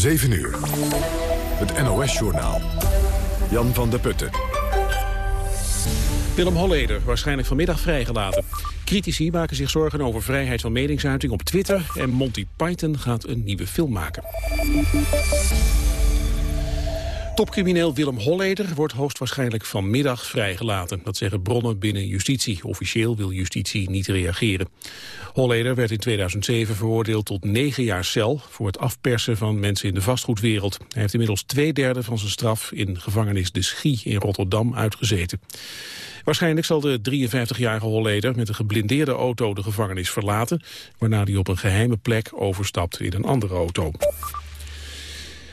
7 uur. Het NOS-journaal. Jan van der Putten. Willem Holleder, waarschijnlijk vanmiddag vrijgelaten. Critici maken zich zorgen over vrijheid van meningsuiting op Twitter... en Monty Python gaat een nieuwe film maken. Topcrimineel Willem Holleder wordt hoogstwaarschijnlijk vanmiddag vrijgelaten. Dat zeggen bronnen binnen justitie. Officieel wil justitie niet reageren. Holleder werd in 2007 veroordeeld tot negen jaar cel... voor het afpersen van mensen in de vastgoedwereld. Hij heeft inmiddels twee derde van zijn straf in gevangenis De Schie in Rotterdam uitgezeten. Waarschijnlijk zal de 53-jarige Holleder met een geblindeerde auto de gevangenis verlaten... waarna hij op een geheime plek overstapt in een andere auto.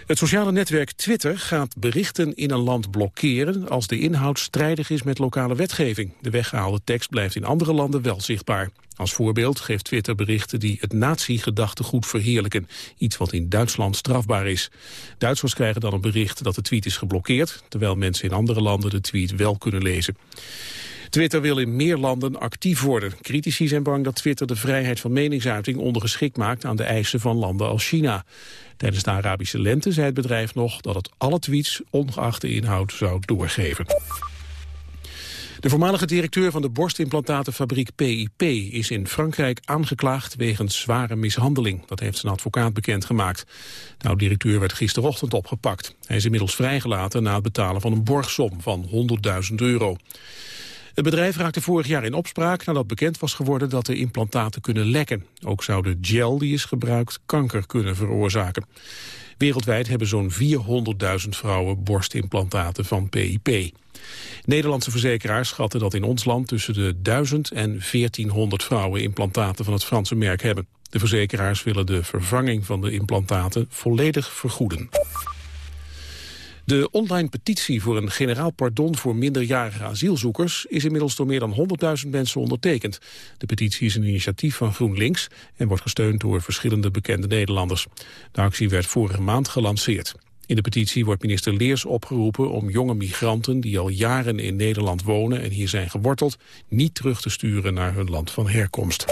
Het sociale netwerk Twitter gaat berichten in een land blokkeren als de inhoud strijdig is met lokale wetgeving. De weggehaalde tekst blijft in andere landen wel zichtbaar. Als voorbeeld geeft Twitter berichten die het nazi-gedachtegoed verheerlijken. Iets wat in Duitsland strafbaar is. Duitsers krijgen dan een bericht dat de tweet is geblokkeerd... terwijl mensen in andere landen de tweet wel kunnen lezen. Twitter wil in meer landen actief worden. Critici zijn bang dat Twitter de vrijheid van meningsuiting ondergeschikt maakt aan de eisen van landen als China. Tijdens de Arabische lente zei het bedrijf nog dat het alle tweets ongeacht de inhoud zou doorgeven. De voormalige directeur van de borstimplantatenfabriek PIP is in Frankrijk aangeklaagd wegens zware mishandeling. Dat heeft zijn advocaat bekendgemaakt. De oud-directeur werd gisterochtend opgepakt. Hij is inmiddels vrijgelaten na het betalen van een borgsom van 100.000 euro. Het bedrijf raakte vorig jaar in opspraak nadat bekend was geworden dat de implantaten kunnen lekken. Ook zou de gel die is gebruikt kanker kunnen veroorzaken. Wereldwijd hebben zo'n 400.000 vrouwen borstimplantaten van PIP. Nederlandse verzekeraars schatten dat in ons land tussen de 1000 en 1400 vrouwen implantaten van het Franse merk hebben. De verzekeraars willen de vervanging van de implantaten volledig vergoeden. De online petitie voor een generaal pardon voor minderjarige asielzoekers is inmiddels door meer dan 100.000 mensen ondertekend. De petitie is een initiatief van GroenLinks en wordt gesteund door verschillende bekende Nederlanders. De actie werd vorige maand gelanceerd. In de petitie wordt minister Leers opgeroepen om jonge migranten die al jaren in Nederland wonen en hier zijn geworteld, niet terug te sturen naar hun land van herkomst.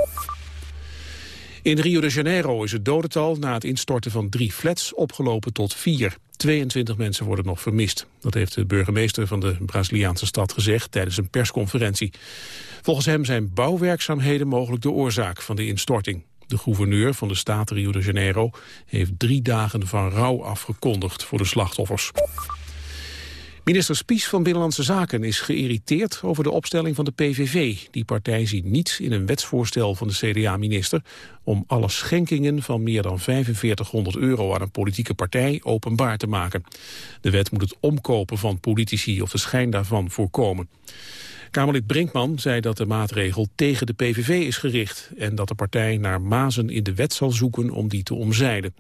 In Rio de Janeiro is het dodental na het instorten van drie flats opgelopen tot vier. 22 mensen worden nog vermist. Dat heeft de burgemeester van de Braziliaanse stad gezegd tijdens een persconferentie. Volgens hem zijn bouwwerkzaamheden mogelijk de oorzaak van de instorting. De gouverneur van de staat Rio de Janeiro heeft drie dagen van rouw afgekondigd voor de slachtoffers. Minister Spies van Binnenlandse Zaken is geïrriteerd over de opstelling van de PVV. Die partij ziet niets in een wetsvoorstel van de CDA-minister om alle schenkingen van meer dan 4500 euro aan een politieke partij openbaar te maken. De wet moet het omkopen van politici of de schijn daarvan voorkomen. Kamerlid Brinkman zei dat de maatregel tegen de PVV is gericht... en dat de partij naar mazen in de wet zal zoeken om die te omzeilen.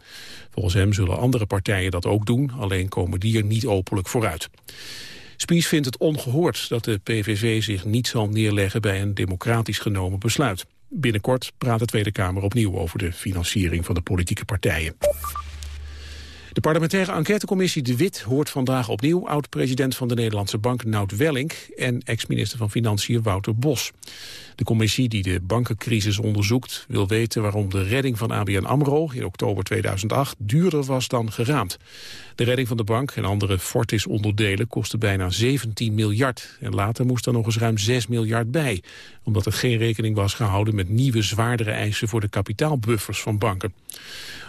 Volgens hem zullen andere partijen dat ook doen, alleen komen die er niet openlijk vooruit. Spies vindt het ongehoord dat de PVV zich niet zal neerleggen bij een democratisch genomen besluit. Binnenkort praat de Tweede Kamer opnieuw over de financiering van de politieke partijen. De parlementaire enquêtecommissie De Wit hoort vandaag opnieuw oud-president van de Nederlandse Bank Nout Welling en ex-minister van Financiën Wouter Bos. De commissie die de bankencrisis onderzoekt wil weten waarom de redding van ABN AMRO in oktober 2008 duurder was dan geraamd. De redding van de bank en andere Fortis-onderdelen kostte bijna 17 miljard. En later moest er nog eens ruim 6 miljard bij, omdat er geen rekening was gehouden met nieuwe zwaardere eisen voor de kapitaalbuffers van banken.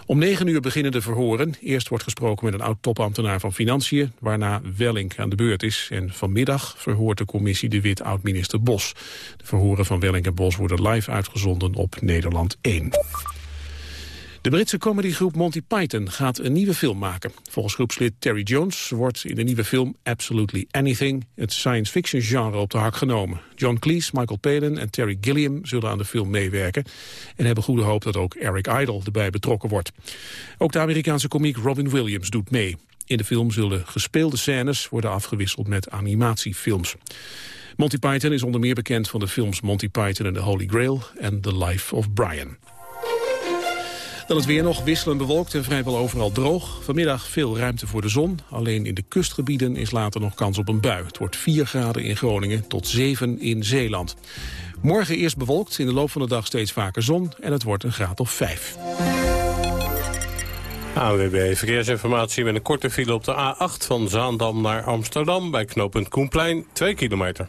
Om negen uur beginnen de verhoren. Eerst wordt gesproken met een oud-topambtenaar van Financiën... waarna Welling aan de beurt is. En vanmiddag verhoort de commissie de wit oud-minister Bos. De verhoren van Welling en Bos worden live uitgezonden op Nederland 1. De Britse comedygroep Monty Python gaat een nieuwe film maken. Volgens groepslid Terry Jones wordt in de nieuwe film Absolutely Anything het science fiction genre op de hak genomen. John Cleese, Michael Palin en Terry Gilliam zullen aan de film meewerken en hebben goede hoop dat ook Eric Idle erbij betrokken wordt. Ook de Amerikaanse komiek Robin Williams doet mee. In de film zullen gespeelde scènes worden afgewisseld met animatiefilms. Monty Python is onder meer bekend van de films Monty Python en The Holy Grail en The Life of Brian. Dan het weer nog wisselend bewolkt en vrijwel overal droog. Vanmiddag veel ruimte voor de zon. Alleen in de kustgebieden is later nog kans op een bui. Het wordt 4 graden in Groningen tot 7 in Zeeland. Morgen eerst bewolkt, in de loop van de dag steeds vaker zon... en het wordt een graad of 5. ANWB Verkeersinformatie met een korte file op de A8 van Zaandam naar Amsterdam... bij knooppunt Koenplein, 2 kilometer.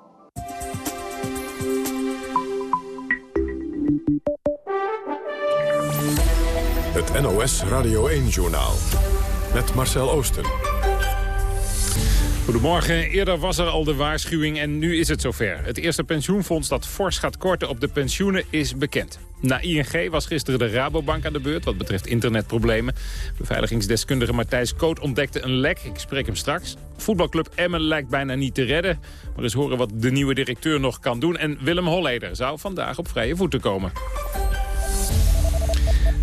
Het NOS Radio 1-journaal. Met Marcel Oosten. Goedemorgen. Eerder was er al de waarschuwing en nu is het zover. Het eerste pensioenfonds dat fors gaat korten op de pensioenen is bekend. Na ING was gisteren de Rabobank aan de beurt wat betreft internetproblemen. Beveiligingsdeskundige Matthijs Koot ontdekte een lek. Ik spreek hem straks. Voetbalclub Emmen lijkt bijna niet te redden. Maar eens horen wat de nieuwe directeur nog kan doen. En Willem Holleder zou vandaag op vrije voeten komen.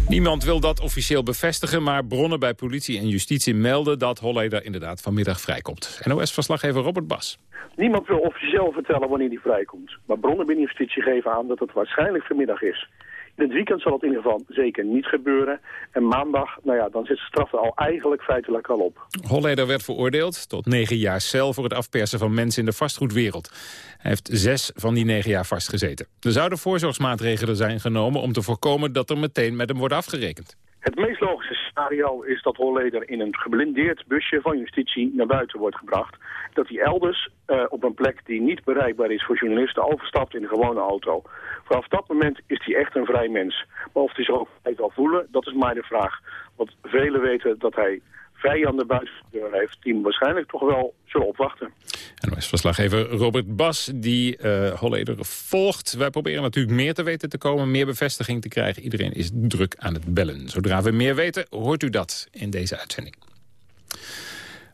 Niemand wil dat officieel bevestigen, maar bronnen bij politie en justitie melden dat Holleder inderdaad vanmiddag vrijkomt. NOS-verslaggever Robert Bas. Niemand wil officieel vertellen wanneer hij vrijkomt. Maar bronnen binnen justitie geven aan dat het waarschijnlijk vanmiddag is. Het weekend zal het in ieder geval zeker niet gebeuren. En maandag, nou ja, dan zit de straf er al eigenlijk feitelijk al op. Holleder werd veroordeeld tot negen jaar cel voor het afpersen van mensen in de vastgoedwereld. Hij heeft zes van die negen jaar vastgezeten. Er zouden voorzorgsmaatregelen zijn genomen om te voorkomen dat er meteen met hem wordt afgerekend. Het meest logische scenario is dat Holleder in een geblindeerd busje van justitie naar buiten wordt gebracht. Dat hij elders uh, op een plek die niet bereikbaar is voor journalisten overstapt in een gewone auto. Vanaf dat moment is hij echt een vrij mens. Maar of hij zich ook zal voelen, dat is maar de vraag. Want velen weten dat hij vijanden buiten heeft... die hem waarschijnlijk toch wel zullen opwachten. En is verslaggever Robert Bas, die uh, Holleder volgt. Wij proberen natuurlijk meer te weten te komen, meer bevestiging te krijgen. Iedereen is druk aan het bellen. Zodra we meer weten, hoort u dat in deze uitzending.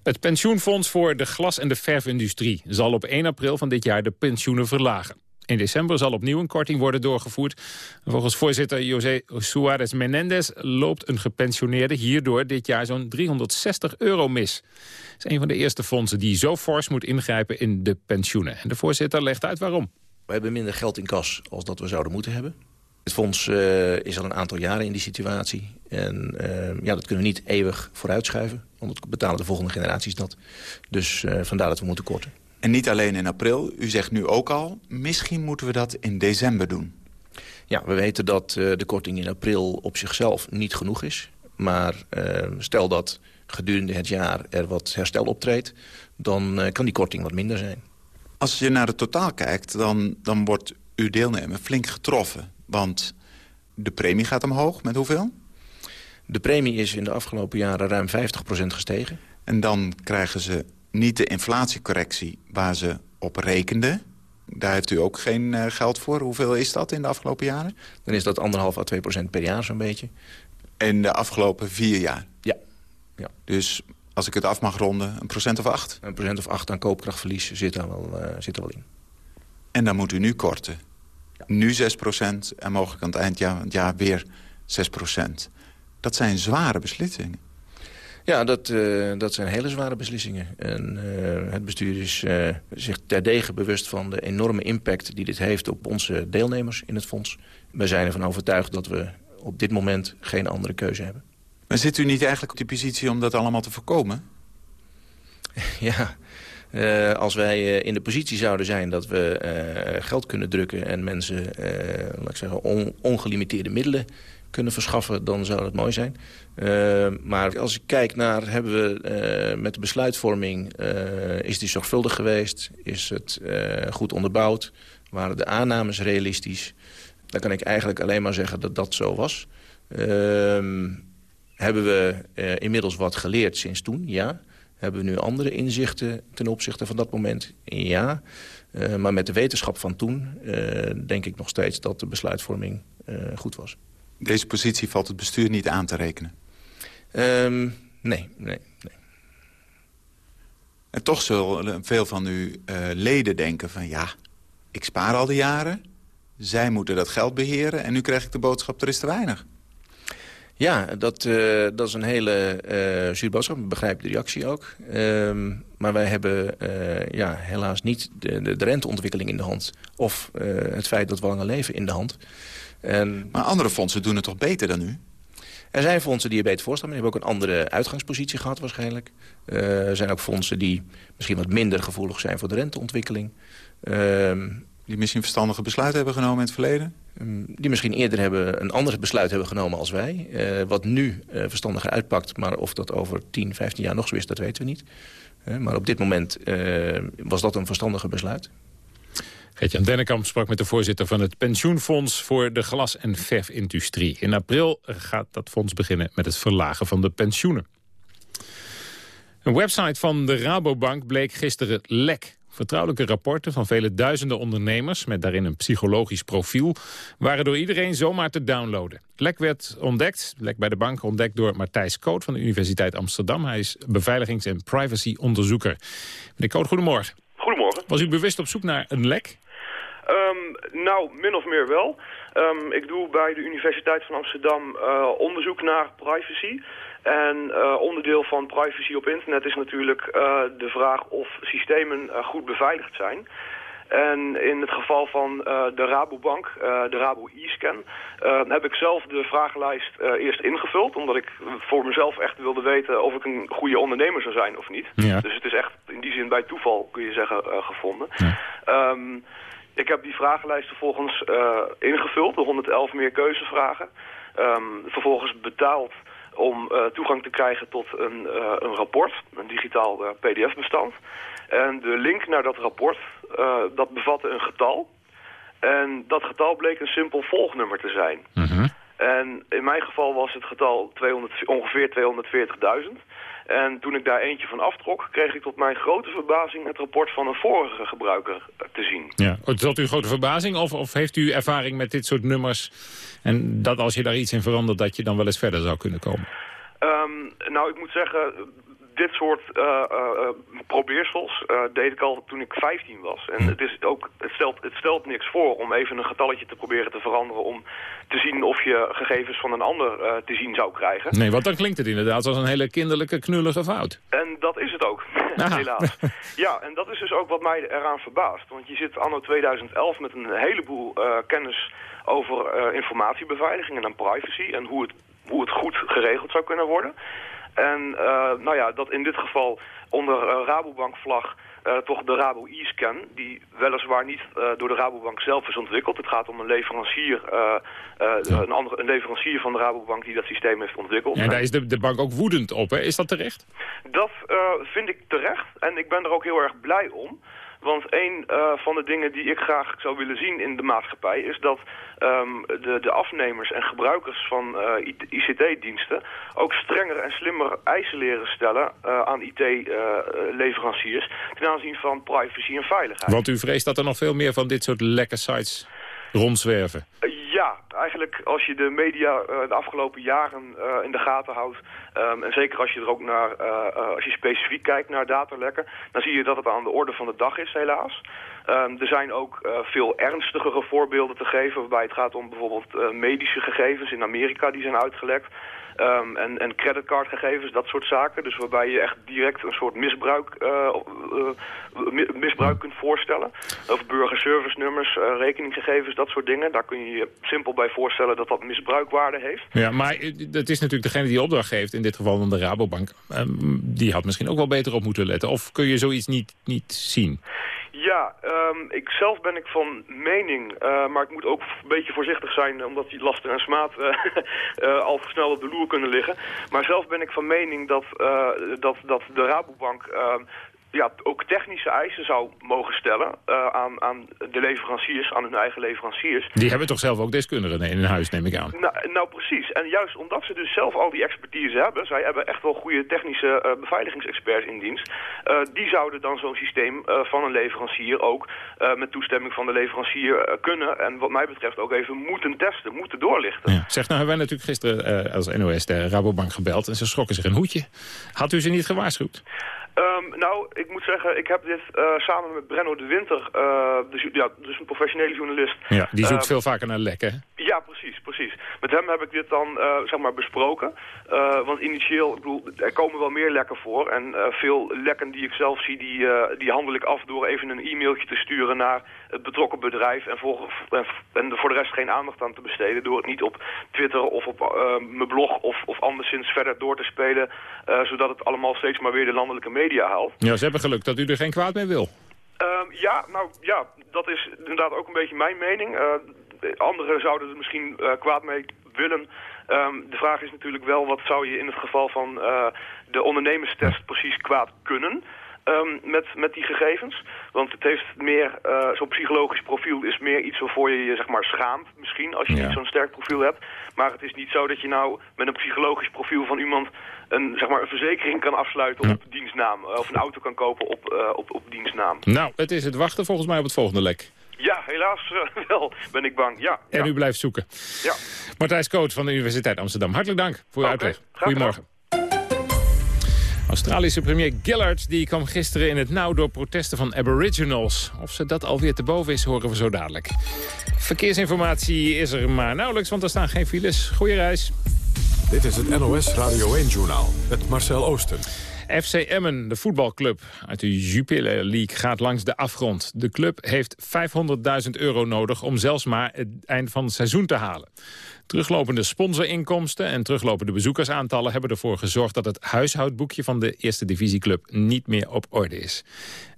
Het pensioenfonds voor de glas- en de verfindustrie zal op 1 april van dit jaar de pensioenen verlagen. In december zal opnieuw een korting worden doorgevoerd. Volgens voorzitter José Suárez Menendez loopt een gepensioneerde hierdoor dit jaar zo'n 360 euro mis. Dat is een van de eerste fondsen die zo fors moet ingrijpen in de pensioenen. En de voorzitter legt uit waarom. We hebben minder geld in kas als dat we zouden moeten hebben. Het fonds uh, is al een aantal jaren in die situatie. En uh, ja, dat kunnen we niet eeuwig vooruitschuiven. Want het betalen de volgende generaties dat. Dus uh, vandaar dat we moeten korten. En niet alleen in april. U zegt nu ook al, misschien moeten we dat in december doen. Ja, we weten dat de korting in april op zichzelf niet genoeg is. Maar stel dat gedurende het jaar er wat herstel optreedt... dan kan die korting wat minder zijn. Als je naar het totaal kijkt, dan, dan wordt uw deelnemer flink getroffen. Want de premie gaat omhoog. Met hoeveel? De premie is in de afgelopen jaren ruim 50% gestegen. En dan krijgen ze niet de inflatiecorrectie waar ze op rekenden. Daar heeft u ook geen uh, geld voor. Hoeveel is dat in de afgelopen jaren? Dan is dat anderhalf à 2 procent per jaar zo'n beetje. In de afgelopen vier jaar? Ja. ja. Dus als ik het af mag ronden, een procent of acht? Een procent of acht aan koopkrachtverlies zit daar wel, uh, zit er wel in. En dan moet u nu korten. Nu 6 procent en mogelijk aan het eind van het jaar weer 6 procent. Dat zijn zware beslissingen. Ja, dat, uh, dat zijn hele zware beslissingen. En uh, het bestuur is uh, zich terdege bewust van de enorme impact die dit heeft op onze deelnemers in het fonds. Wij zijn ervan overtuigd dat we op dit moment geen andere keuze hebben. Maar zit u niet eigenlijk op die positie om dat allemaal te voorkomen? ja, uh, als wij uh, in de positie zouden zijn dat we uh, geld kunnen drukken... en mensen, laat ik zeggen, on ongelimiteerde middelen kunnen verschaffen, dan zou dat mooi zijn. Maar als ik kijk naar, hebben we met de besluitvorming, is die zorgvuldig geweest? Is het goed onderbouwd? Waren de aannames realistisch? dan kan ik eigenlijk alleen maar zeggen dat dat zo was. Ehm, hebben we inmiddels wat geleerd sinds toen? Ja. Hebben we nu andere inzichten ten opzichte van dat moment? Ja. Uh, maar met de wetenschap van toen uh, denk ik nog steeds dat de besluitvorming goed was. Deze positie valt het bestuur niet aan te rekenen? Um, nee, nee, nee. En toch zullen veel van uw leden denken van... ja, ik spaar al die jaren, zij moeten dat geld beheren... en nu krijg ik de boodschap, er is te weinig. Ja, dat, uh, dat is een hele uh, zure boodschap. Ik begrijp de reactie ook. Uh, maar wij hebben uh, ja, helaas niet de, de, de, renteontwikkeling in de hand. Of het feit dat we langer leven in de hand. En... Maar andere fondsen doen het toch beter dan u? Er zijn fondsen die er beter voor staan. Die hebben ook een andere uitgangspositie gehad waarschijnlijk. er zijn ook fondsen die misschien wat minder gevoelig zijn voor de renteontwikkeling. Ehm, die misschien verstandige besluiten hebben genomen in het verleden? Ehm, die misschien eerder hebben een ander besluit hebben genomen als wij. Uh, wat nu uh, verstandiger uitpakt, maar of dat over 10, 15 jaar nog zo is, dat weten we niet. Uh, maar op dit moment was dat een verstandige besluit. Geert-Jan Dennekamp sprak met de voorzitter van het Pensioenfonds voor de glas- en verfindustrie. In april gaat dat fonds beginnen met het verlagen van de pensioenen. Een website van de Rabobank bleek gisteren lek. Vertrouwelijke rapporten van vele duizenden ondernemers... met daarin een psychologisch profiel... waren door iedereen zomaar te downloaden. Lek werd ontdekt, lek bij de bank, ontdekt door Matthijs Koot... van de Universiteit Amsterdam. Hij is beveiligings- en privacyonderzoeker. Meneer Koot, goedemorgen. Goedemorgen. Was u bewust op zoek naar een lek? Um, nou, min of meer wel. Um, ik doe bij de Universiteit van Amsterdam uh, onderzoek naar privacy... En uh, onderdeel van privacy op internet is natuurlijk uh, de vraag of systemen uh, goed beveiligd zijn. En in het geval van de Rabobank, de Rabo e-scan, heb ik zelf de vragenlijst eerst ingevuld. Omdat ik voor mezelf echt wilde weten of ik een goede ondernemer zou zijn of niet. Ja. Dus het is echt in die zin bij toeval, kun je zeggen, gevonden. Ja. Um, ik heb die vragenlijst vervolgens ingevuld, de 111 meer keuzevragen. Um, vervolgens betaald om uh, toegang te krijgen tot een, uh, een rapport, een digitaal uh, pdf-bestand. En de link naar dat rapport, dat bevatte een getal. En dat getal bleek een simpel volgnummer te zijn. Mm. En in mijn geval was het getal 200, ongeveer 240.000. En toen ik daar eentje van aftrok, kreeg ik tot mijn grote verbazing het rapport van een vorige gebruiker te zien. Ja, is dat uw grote verbazing of, of heeft u ervaring met dit soort nummers en dat als je daar iets in verandert dat je dan wel eens verder zou kunnen komen? Um, nou, ik moet zeggen, dit soort uh, uh, probeersels uh, deed ik al toen ik 15 was. En het, is ook, het, stelt, het stelt niks voor om even een getalletje te proberen te veranderen... om te zien of je gegevens van een ander te zien zou krijgen. Nee, want dan klinkt het inderdaad als een hele kinderlijke, knullige fout. En dat is het ook, helaas. Ja, en dat is dus ook wat mij eraan verbaast. Want je zit anno 2011 met een heleboel kennis over informatiebeveiliging en privacy... en hoe het, hoe het goed geregeld zou kunnen worden... En uh, nou ja, dat in dit geval onder uh, Rabobank-vlag uh, toch de Rabo e-scan, die weliswaar niet uh, door de Rabobank zelf is ontwikkeld. Het gaat om een leverancier, uh, ja. een, andere, een leverancier van de Rabobank die dat systeem heeft ontwikkeld. En daar is de, de bank ook woedend op, hè? Is dat terecht? Dat vind ik terecht en ik ben er ook heel erg blij om. Want een uh, van de dingen die ik graag zou willen zien in de maatschappij... is dat um, de, de afnemers en gebruikers van uh, ICT-diensten... ook strenger en slimmer eisen leren stellen uh, aan IT-leveranciers... ten aanzien van privacy en veiligheid. Want u vreest dat er nog veel meer van dit soort lekke sites rondzwerven? Ja, eigenlijk als je de media uh, de afgelopen jaren uh, in de gaten houdt... Um, en zeker als je er ook naar, uh, als je specifiek kijkt naar datalekken... dan zie je dat het aan de orde van de dag is, helaas. Um, er zijn ook veel ernstigere voorbeelden te geven... waarbij het gaat om bijvoorbeeld medische gegevens in Amerika die zijn uitgelekt... Um, en, en creditcardgegevens, dat soort zaken. Dus waarbij je echt direct een soort misbruik, uh, uh, misbruik kunt voorstellen. Of burgerservice nummers, uh, rekeninggegevens, dat soort dingen. Daar kun je je simpel bij voorstellen dat dat misbruikwaarde heeft. Ja, maar dat is natuurlijk degene die opdracht geeft, in dit geval van de Rabobank. Um, die had misschien ook wel beter op moeten letten. Of kun je zoiets niet, niet zien? Ja, um, ik zelf ben ik van mening, uh, maar ik moet ook een beetje voorzichtig zijn... omdat die lasten en smaad uh, uh, al snel op de loer kunnen liggen. Maar zelf ben ik van mening dat, dat, dat de Rabobank ja, ook technische eisen zou mogen stellen uh, aan, aan de leveranciers, aan hun eigen leveranciers. Die hebben toch zelf ook deskundigen in hun huis, neem ik aan. Nou, nou precies. En juist omdat ze dus zelf al die expertise hebben, zij hebben echt wel goede technische uh, beveiligingsexperts in dienst, uh, die zouden dan zo'n systeem van een leverancier ook met toestemming van de leverancier kunnen en wat mij betreft ook even moeten testen, moeten doorlichten. Ja. Zeg, nou hebben wij natuurlijk gisteren als NOS de Rabobank gebeld en ze schrokken zich een hoedje. Had u ze niet gewaarschuwd? Um, nou, ik moet zeggen, ik heb dit uh, samen met Brenno de Winter, uh, dus, ja, dus een professionele journalist. Ja, die zoekt uh, veel vaker naar lekken. Ja, precies, precies. Met hem heb ik dit dan, zeg maar, besproken. want initieel, ik bedoel, er komen wel meer lekken voor. En veel lekken die ik zelf zie, die, die handel ik af door even een e-mailtje te sturen naar het betrokken bedrijf. En voor, en voor de rest geen aandacht aan te besteden. Door het niet op Twitter of op mijn blog of, of anderszins verder door te spelen. zodat het allemaal steeds maar weer de landelijke media haalt. Ja, ze hebben geluk dat u er geen kwaad mee wil. Um, ja, nou ja, dat is inderdaad ook een beetje mijn mening. Uh, anderen zouden er misschien kwaad mee willen. Um, de vraag is natuurlijk wel, wat zou je in het geval van de ondernemerstest precies kwaad kunnen... Um, met, met die gegevens. Want het heeft meer, uh, zo'n psychologisch profiel is meer iets waarvoor je je zeg maar schaamt misschien, als je ja. niet zo'n sterk profiel hebt. Maar het is niet zo dat je nou met een psychologisch profiel van iemand een, zeg maar, een verzekering kan afsluiten op dienstnaam. Of een auto kan kopen op, uh, op, op dienstnaam. Nou, het is het wachten volgens mij op het volgende lek. Ja, helaas uh, wel, ben ik bang. Ja, en ja. u blijft zoeken. Ja. Martijs Koot van de Universiteit Amsterdam. Hartelijk dank voor uw okay. uitleg. Goedemorgen. Australische premier Gillard die kwam gisteren in het nauw door protesten van aboriginals. Of ze dat alweer te boven is, horen we zo dadelijk. Verkeersinformatie is er maar nauwelijks, want er staan geen files. Goeie reis. Dit is het NOS Radio 1-journaal met Marcel Oosten. FC Emmen, de voetbalclub uit de Jupiler League, gaat langs de afgrond. De club heeft 500.000 euro nodig om zelfs maar het eind van het seizoen te halen. Teruglopende sponsorinkomsten en teruglopende bezoekersaantallen... hebben ervoor gezorgd dat het huishoudboekje van de eerste divisieclub niet meer op orde is.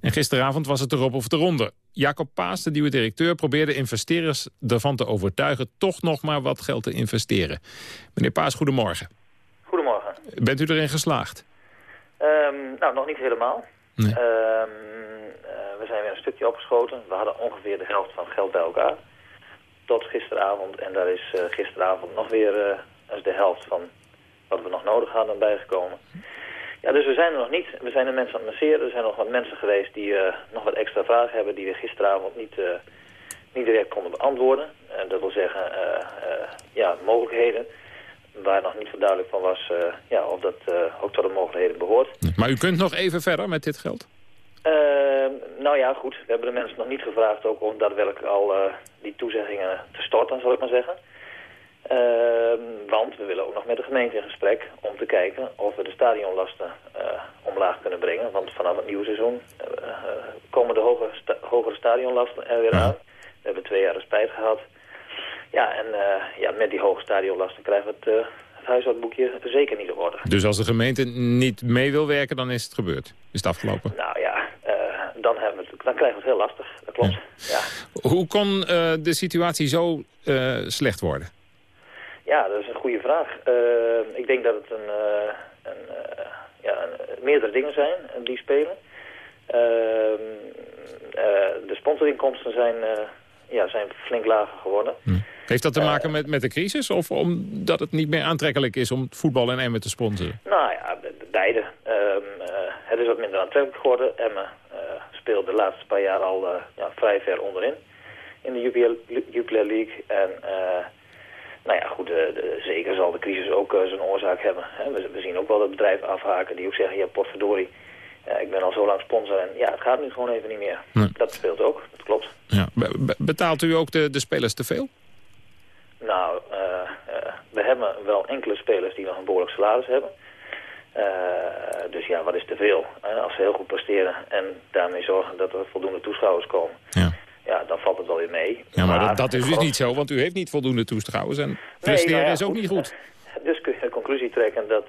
En gisteravond was het erop of eronder. Jacob Paas, de nieuwe directeur, probeerde investeerders ervan te overtuigen... toch nog maar wat geld te investeren. Meneer Paas, goedemorgen. Goedemorgen. Bent u erin geslaagd? Um, nou, nog niet helemaal. Nee. Um, uh, we zijn weer een stukje opgeschoten. We hadden ongeveer de helft van het geld bij elkaar. Tot gisteravond. En daar is uh, gisteravond nog weer uh, de helft van wat we nog nodig hadden bijgekomen. Ja, dus we zijn er nog niet. We zijn de mensen aan het masseren. Er zijn nog wat mensen geweest die nog wat extra vragen hebben... die we gisteravond niet, niet direct konden beantwoorden. En dat wil zeggen, ja, mogelijkheden waar nog niet zo duidelijk van was uh, ja, of dat uh, ook tot de mogelijkheden behoort. Maar u kunt nog even verder met dit geld? Uh, nou ja, goed. We hebben de mensen nog niet gevraagd ook om daadwerkelijk al die toezeggingen te storten, zal ik maar zeggen. Ehm, want we willen ook nog met de gemeente in gesprek om te kijken of we de stadionlasten omlaag kunnen brengen. Want vanaf het nieuwe seizoen komen de hoge sta hogere stadionlasten er weer aan. We hebben twee jaar de spijt gehad. Ja, en uh, ja, met die hoge stadionlasten krijgen we het, uh, het huishoudboekje zeker niet op orde. Dus als de gemeente niet mee wil werken, dan is het gebeurd? Is het afgelopen? Nou ja, uh, dan, hebben we het, dan krijgen we het heel lastig. Dat klopt, ja. ja. Hoe kon de situatie zo slecht worden? Ja, dat is een goede vraag. ik denk dat het een, een, ja, een, meerdere dingen zijn die spelen. de sponsorinkomsten zijn ja, zijn flink lager geworden. Hm. Heeft dat te maken met, met de crisis of omdat het niet meer aantrekkelijk is om voetbal en Emmen te sponsoren? Nou ja, beide. Um, uh, het is wat minder aantrekkelijk geworden. Emmen uh, speelt de laatste paar jaar al uh, ja, vrij ver onderin in de Jupiler League. En nou ja, goed, de, de, zeker zal de crisis ook zijn oorzaak hebben. Hè. We, we, zien ook wel dat bedrijven afhaken die ook zeggen, ja potverdorie, ja, ik ben al zo lang sponsor en ja, het gaat nu gewoon even niet meer. Nee. Dat speelt ook, dat klopt. Ja. Be betaalt u ook de, de spelers te veel? Nou, uh, uh, we hebben wel enkele spelers die nog een behoorlijk salaris hebben. Uh, dus ja, wat is te veel? als ze heel goed presteren en daarmee zorgen dat er voldoende toeschouwers komen. Ja. Ja, dan valt het wel weer mee. Ja, maar, maar dat, dat, is dus niet zo, want u heeft niet voldoende toeschouwers en presteren nee, nou ja, is ook goed. niet goed. Dus kun je de conclusie trekken dat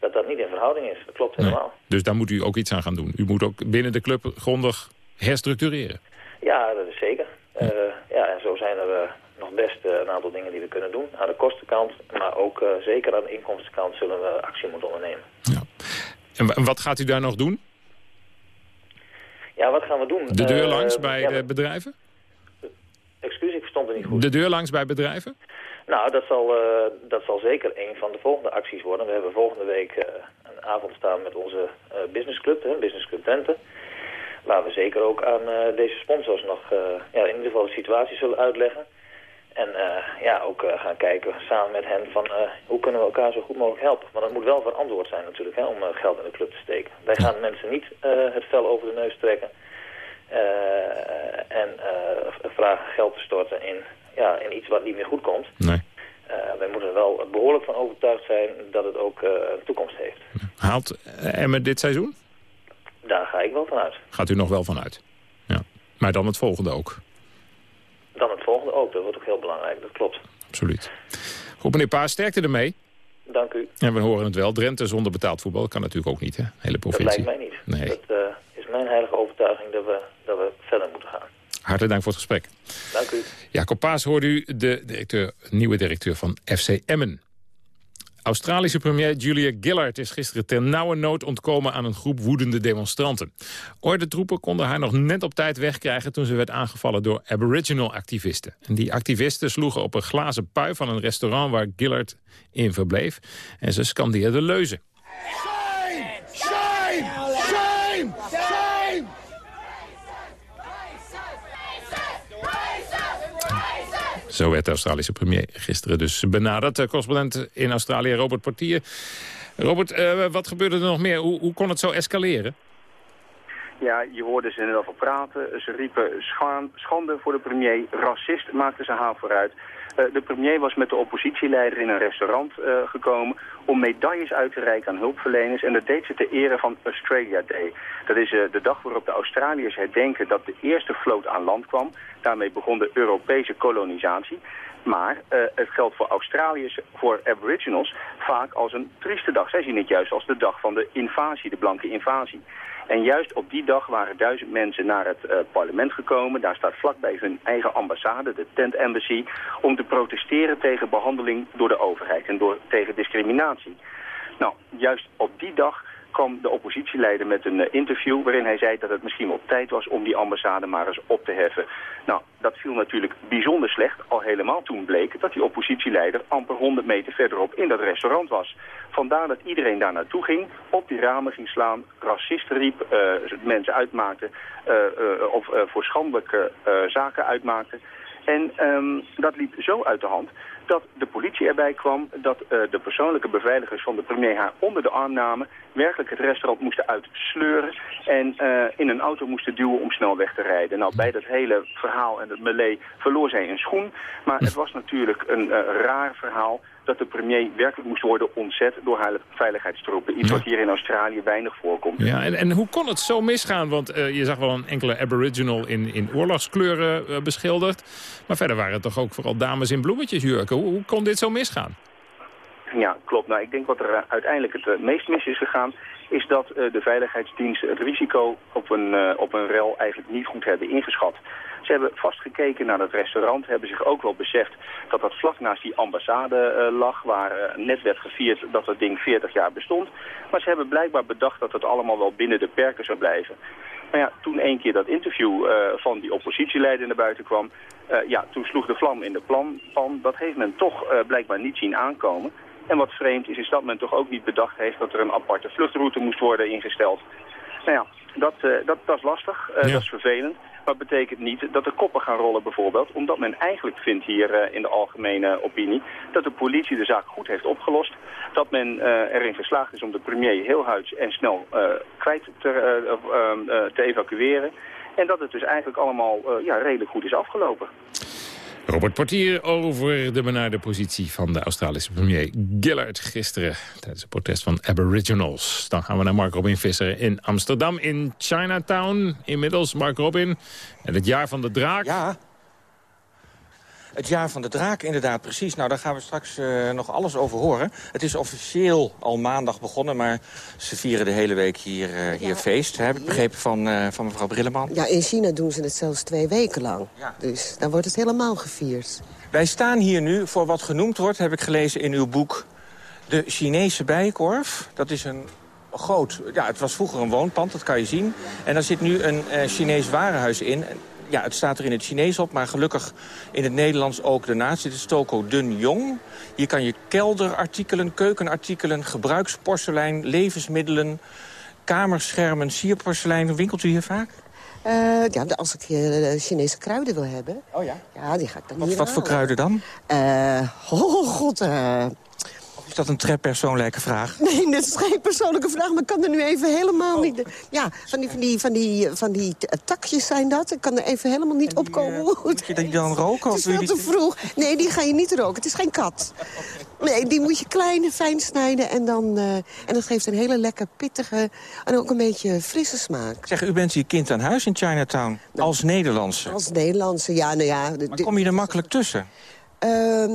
dat dat niet in verhouding is. Dat klopt helemaal. Nee. Dus daar moet u ook iets aan gaan doen. U moet ook binnen de club grondig herstructureren. Ja, dat is zeker. Ja, uh, ja en zo zijn er uh, nog best uh, een aantal dingen die we kunnen doen. Aan de kostenkant, maar ook zeker aan de inkomstenkant zullen we actie moeten ondernemen. Ja. En wat gaat u daar nog doen? Ja, wat gaan we doen? De deur Eh, langs bij ja, de bedrijven? Excuus, ik verstond het niet goed. De deur langs bij bedrijven? Nou, dat zal, eh, dat zal zeker een van de volgende acties worden. We hebben volgende week eh, een avond staan met onze eh businessclub, hè, Business Club Twente. Waar we zeker ook aan deze sponsors nog ja, in ieder geval de situatie zullen uitleggen. En ja, ook gaan kijken samen met hen van hoe kunnen we elkaar zo goed mogelijk helpen. Want het moet wel verantwoord zijn natuurlijk hè, om geld in de club te steken. Wij gaan mensen niet het vel over de neus trekken. en vragen geld te storten in, ja, in iets wat niet meer goed komt. Nee. Eh, wij moeten er wel behoorlijk van overtuigd zijn dat het ook eh, een toekomst heeft. Haalt eh, Emmen dit seizoen? Daar ga ik wel van uit. Gaat u nog wel van uit. Ja. Maar dan het volgende ook. Dan het volgende ook, dat wordt ook heel belangrijk, dat klopt. Absoluut. Goed, meneer Paas, sterkte ermee. Dank u. En we horen het wel. Drenthe zonder betaald voetbal kan natuurlijk ook niet, hè? Hele Dat provincie. lijkt mij niet. Nee. Dat is mijn heilige overtuiging dat we, dat we verder moeten gaan. Hartelijk dank voor het gesprek. Dank u. Jacob Paas hoorde u, de directeur, nieuwe directeur van FC Emmen. Australische premier Julia Gillard is gisteren ter nauwe nood ontkomen aan een groep woedende demonstranten. Ordentroepen konden haar nog net op tijd wegkrijgen toen ze werd aangevallen door aboriginal-activisten. En die activisten sloegen op een glazen pui van een restaurant waar Gillard in verbleef en ze scandeerden leuzen. Zo werd de Australische premier gisteren dus benaderd. Eh, Correspondent in Australië, Robert Portier. Robert, eh, wat gebeurde er nog meer? Hoe, hoe kon het zo escaleren? Ja, je hoorde ze al praten. Ze riepen schande voor de premier. Racist maakten ze haar vooruit. Eh, de premier was met de oppositieleider in een restaurant eh, gekomen om medailles uit te reiken aan hulpverleners. En dat deed ze ter ere van Australia Day. Dat is eh, de dag waarop de Australiërs herdenken dat de eerste vloot aan land kwam. Daarmee begon de Europese kolonisatie. Maar het geldt voor Australiërs, voor aboriginals, vaak als een trieste dag. Zij zien het juist als de dag van de invasie, de blanke invasie. En juist op die dag waren duizend mensen naar het eh, parlement gekomen. Daar staat vlakbij hun eigen ambassade, de Tent Embassy, om te protesteren tegen behandeling door de overheid en door, tegen discriminatie. Nou, juist op die dag kwam de oppositieleider met een eh, interview waarin hij zei dat het misschien wel tijd was om die ambassade maar eens op te heffen. Nou, dat viel natuurlijk bijzonder slecht, al helemaal toen bleek dat die oppositieleider amper 100 meter verderop in dat restaurant was. Vandaar dat iedereen daar naartoe ging, op die ramen ging slaan, racisten riep, eh, mensen uitmaakte eh, of voor schandelijke zaken uitmaakte. En ehm, dat liep zo uit de hand dat de politie erbij kwam, dat eh, de persoonlijke beveiligers van de premier haar onder de arm namen, werkelijk het restaurant moesten uitsleuren en eh, in een auto moesten duwen om snel weg te rijden. Nou, bij dat hele verhaal en het melee verloor zij een schoen, maar het was natuurlijk een eh, raar verhaal dat de premier werkelijk moest worden ontzet door haar veiligheidstroepen. Iets wat hier in Australië weinig voorkomt. Ja, en, en hoe kon het zo misgaan? Want eh, je zag wel een enkele aboriginal in, in oorlogskleuren eh, beschilderd. Maar verder waren het toch ook vooral dames in bloemetjesjurken. Hoe, hoe kon dit zo misgaan? Ja, klopt. Nou, ik denk wat er eh, uiteindelijk het meest mis is gegaan... is dat eh, de veiligheidsdiensten het risico op een, eh, op een rel eigenlijk niet goed hebben ingeschat. Ze hebben vastgekeken naar het restaurant, hebben zich ook wel beseft dat dat vlak naast die ambassade eh, lag, waar net werd gevierd dat dat ding 40 jaar bestond. Maar ze hebben blijkbaar bedacht dat het allemaal wel binnen de perken zou blijven. Maar ja, toen één keer dat interview van die oppositieleider naar buiten kwam, ja, toen sloeg de vlam in de plan. Dat heeft men toch blijkbaar niet zien aankomen. En wat vreemd is, is dat men toch ook niet bedacht heeft dat er een aparte vluchtroute moest worden ingesteld. Nou ja, dat, eh, dat, dat is lastig, eh, dat is vervelend. Maar het betekent niet dat de koppen gaan rollen bijvoorbeeld. Omdat men eigenlijk vindt hier eh, in de algemene opinie dat de politie de zaak goed heeft opgelost. Dat men erin geslaagd is om de premier heel huids en snel kwijt te, te evacueren. En dat het dus eigenlijk allemaal ja, redelijk goed is afgelopen. Robert Portier over de benarde positie van de Australische premier Gillard gisteren tijdens het protest van Aboriginals. Dan gaan we naar Mark Robin Visser in Amsterdam in Chinatown. Inmiddels Mark Robin en het jaar van de draak. Ja, het jaar van de draak, inderdaad, precies. Nou, daar gaan we straks eh, nog alles over horen. Het is officieel al maandag begonnen, maar ze vieren de hele week hier, eh, hier feest. Heb ik begrepen van, eh, van mevrouw Brilleman. Ja, in China doen ze het zelfs twee weken lang. Dus dan wordt het helemaal gevierd. Wij staan hier nu voor wat genoemd wordt, heb ik gelezen in uw boek... de Chinese bijenkorf. Dat is een groot. Ja, het was vroeger een woonpand, dat kan je zien. En daar zit nu een uh, Chinees warenhuis in. Ja, het staat er in het Chinees op, maar gelukkig in het Nederlands ook daarnaast. Dit is Toko Dun Jong. Hier kan je kelderartikelen, keukenartikelen, gebruiksporselein, levensmiddelen... kamerschermen, sierporselein. Winkelt u hier vaak? Uh, ja, als ik uh, Chinese kruiden wil hebben. Oh ja? Ja, die ga ik dan wat, hier Wat voor kruiden dan? Uh, oh god, is dat een très persoonlijke vraag? Nee, dat is geen persoonlijke vraag, maar ik kan er nu even helemaal oh. niet... Ja, van die, van, die, van, die, van die takjes zijn dat. Ik kan er even helemaal niet opkomen. Uh, moet je die dan roken? Het is wel te vroeg. Nee, die ga je niet roken. Het is geen kat. Nee, die moet je klein en fijn snijden. En, dan, uh, en dat geeft een hele lekker pittige en ook een beetje frisse smaak. Zeg, u bent hier kind aan huis in Chinatown. Nou, als Nederlandse. Als Nederlandse, ja, nou ja. Maar kom je er makkelijk tussen? Uh,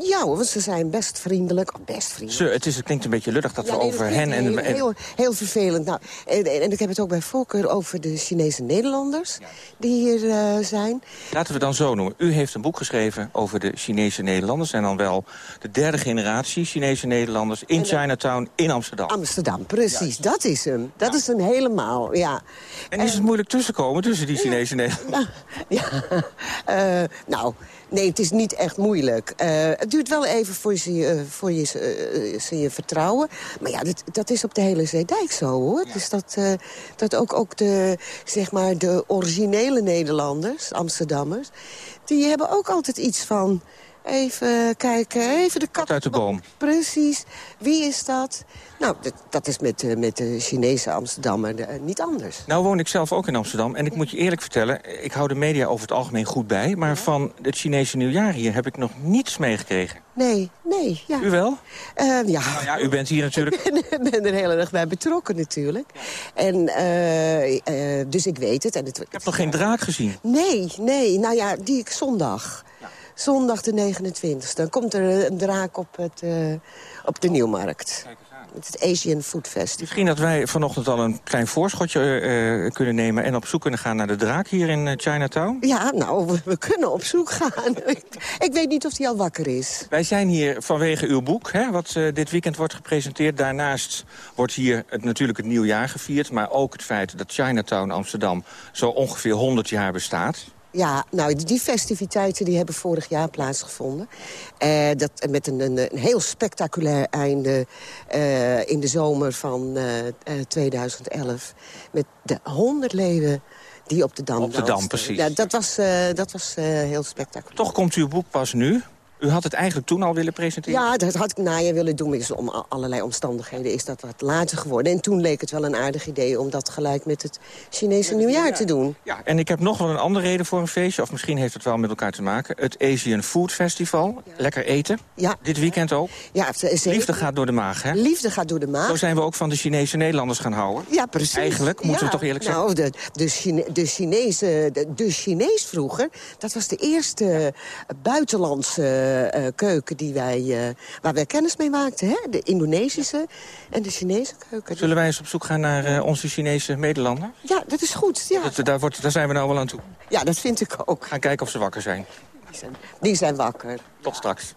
ja hoor, ze zijn best vriendelijk. Oh, best vriendelijk. Ze, het, is, het klinkt een beetje lullig dat ja, we nee, over dat hen... En, heel, heel, heel vervelend. Nou, en, en, ik heb het ook bij voorkeur over de Chinese Nederlanders... Ja. die hier uh, zijn. Laten we dan zo noemen. U heeft een boek geschreven over de Chinese Nederlanders... en dan wel de derde generatie Chinese Nederlanders... in Chinatown, in Amsterdam. Amsterdam, precies. Dat is hem. Dat is hem helemaal, ja. En is het moeilijk tussenkomen tussen die Chinese Nederlanders? Ja, uh, nou... Nee, het is niet echt moeilijk. Uh, het duurt wel even voor ze, uh, voor je, uh, ze je vertrouwen. Maar ja, dat, dat is op de hele Zeedijk zo, hoor. Ja. Dus dat, dat ook, ook de, zeg maar, de originele Nederlanders, Amsterdammers... die hebben ook altijd iets van... Even kijken, even de kat... uit de boom. Precies. Wie is dat? Nou, dat, is met, uh, met de Chinese Amsterdammer uh, niet anders. Nou woon ik zelf ook in Amsterdam. En ik moet je eerlijk vertellen, ik hou de media over het algemeen goed bij. Maar ja. van het Chinese nieuwjaar hier heb ik nog niets meegekregen. Nee, nee. Ja. U wel? Uh, ja. Nou ja, u bent hier natuurlijk... ik ben, ben er heel erg bij betrokken natuurlijk. En, dus ik weet het. En het ik heb nog geen draak gezien. Nee, nee. Nou ja, die ik zondag... Zondag de 29e. Dan komt er een draak op, het, uh, op de Nieuwmarkt. Het Asian Food Festival. Misschien dat wij vanochtend al een klein voorschotje uh, kunnen nemen... en op zoek kunnen gaan naar de draak hier in Chinatown? Ja, nou, we, we kunnen op zoek gaan. ik, ik, weet niet of hij al wakker is. Wij zijn hier vanwege uw boek, hè, wat uh, dit weekend wordt gepresenteerd. Daarnaast wordt hier het, natuurlijk het nieuwjaar gevierd... maar ook het feit dat Chinatown Amsterdam zo ongeveer 100 jaar bestaat. Ja, nou, die festiviteiten die hebben vorig jaar plaatsgevonden. Uh, dat, met een, een, een, heel spectaculair einde uh, in de zomer van uh, 2011. Met de honderd leeuwen die op de Dam Op de Dam, precies. Ja, dat was, dat was heel spectaculair. Toch komt uw boek pas nu? U had het eigenlijk toen al willen presenteren? Ja, dat had ik na je willen doen. Maar om allerlei omstandigheden is dat wat later geworden. En toen leek het wel een aardig idee om dat gelijk met het Chinese nieuwjaar te doen. Ja, en ik heb nog wel een andere reden voor een feestje. Of misschien heeft het wel met elkaar te maken. Het Asian Food Festival. Ja. Lekker eten. Ja. Dit weekend ook. Ja, zeker. Liefde gaat door de maag, hè? Liefde gaat door de maag. Zo zijn we ook van de Chinese Nederlanders gaan houden. Ja, precies. Eigenlijk, moeten ja. we toch eerlijk zeggen. Nou, de, de, Chine de, Chinese, de, de Chinees vroeger, dat was de eerste buitenlandse uh, keuken die wij, uh, waar wij kennis mee maakten. Hè? De Indonesische en de Chinese keuken. Zullen wij eens op zoek gaan naar onze Chinese Nederlander? Ja, dat is goed. Ja. Dat, daar, wordt, daar zijn we nou wel aan toe. Ja, dat vind ik ook. Gaan kijken of ze wakker zijn. Die zijn, die zijn wakker. Tot straks.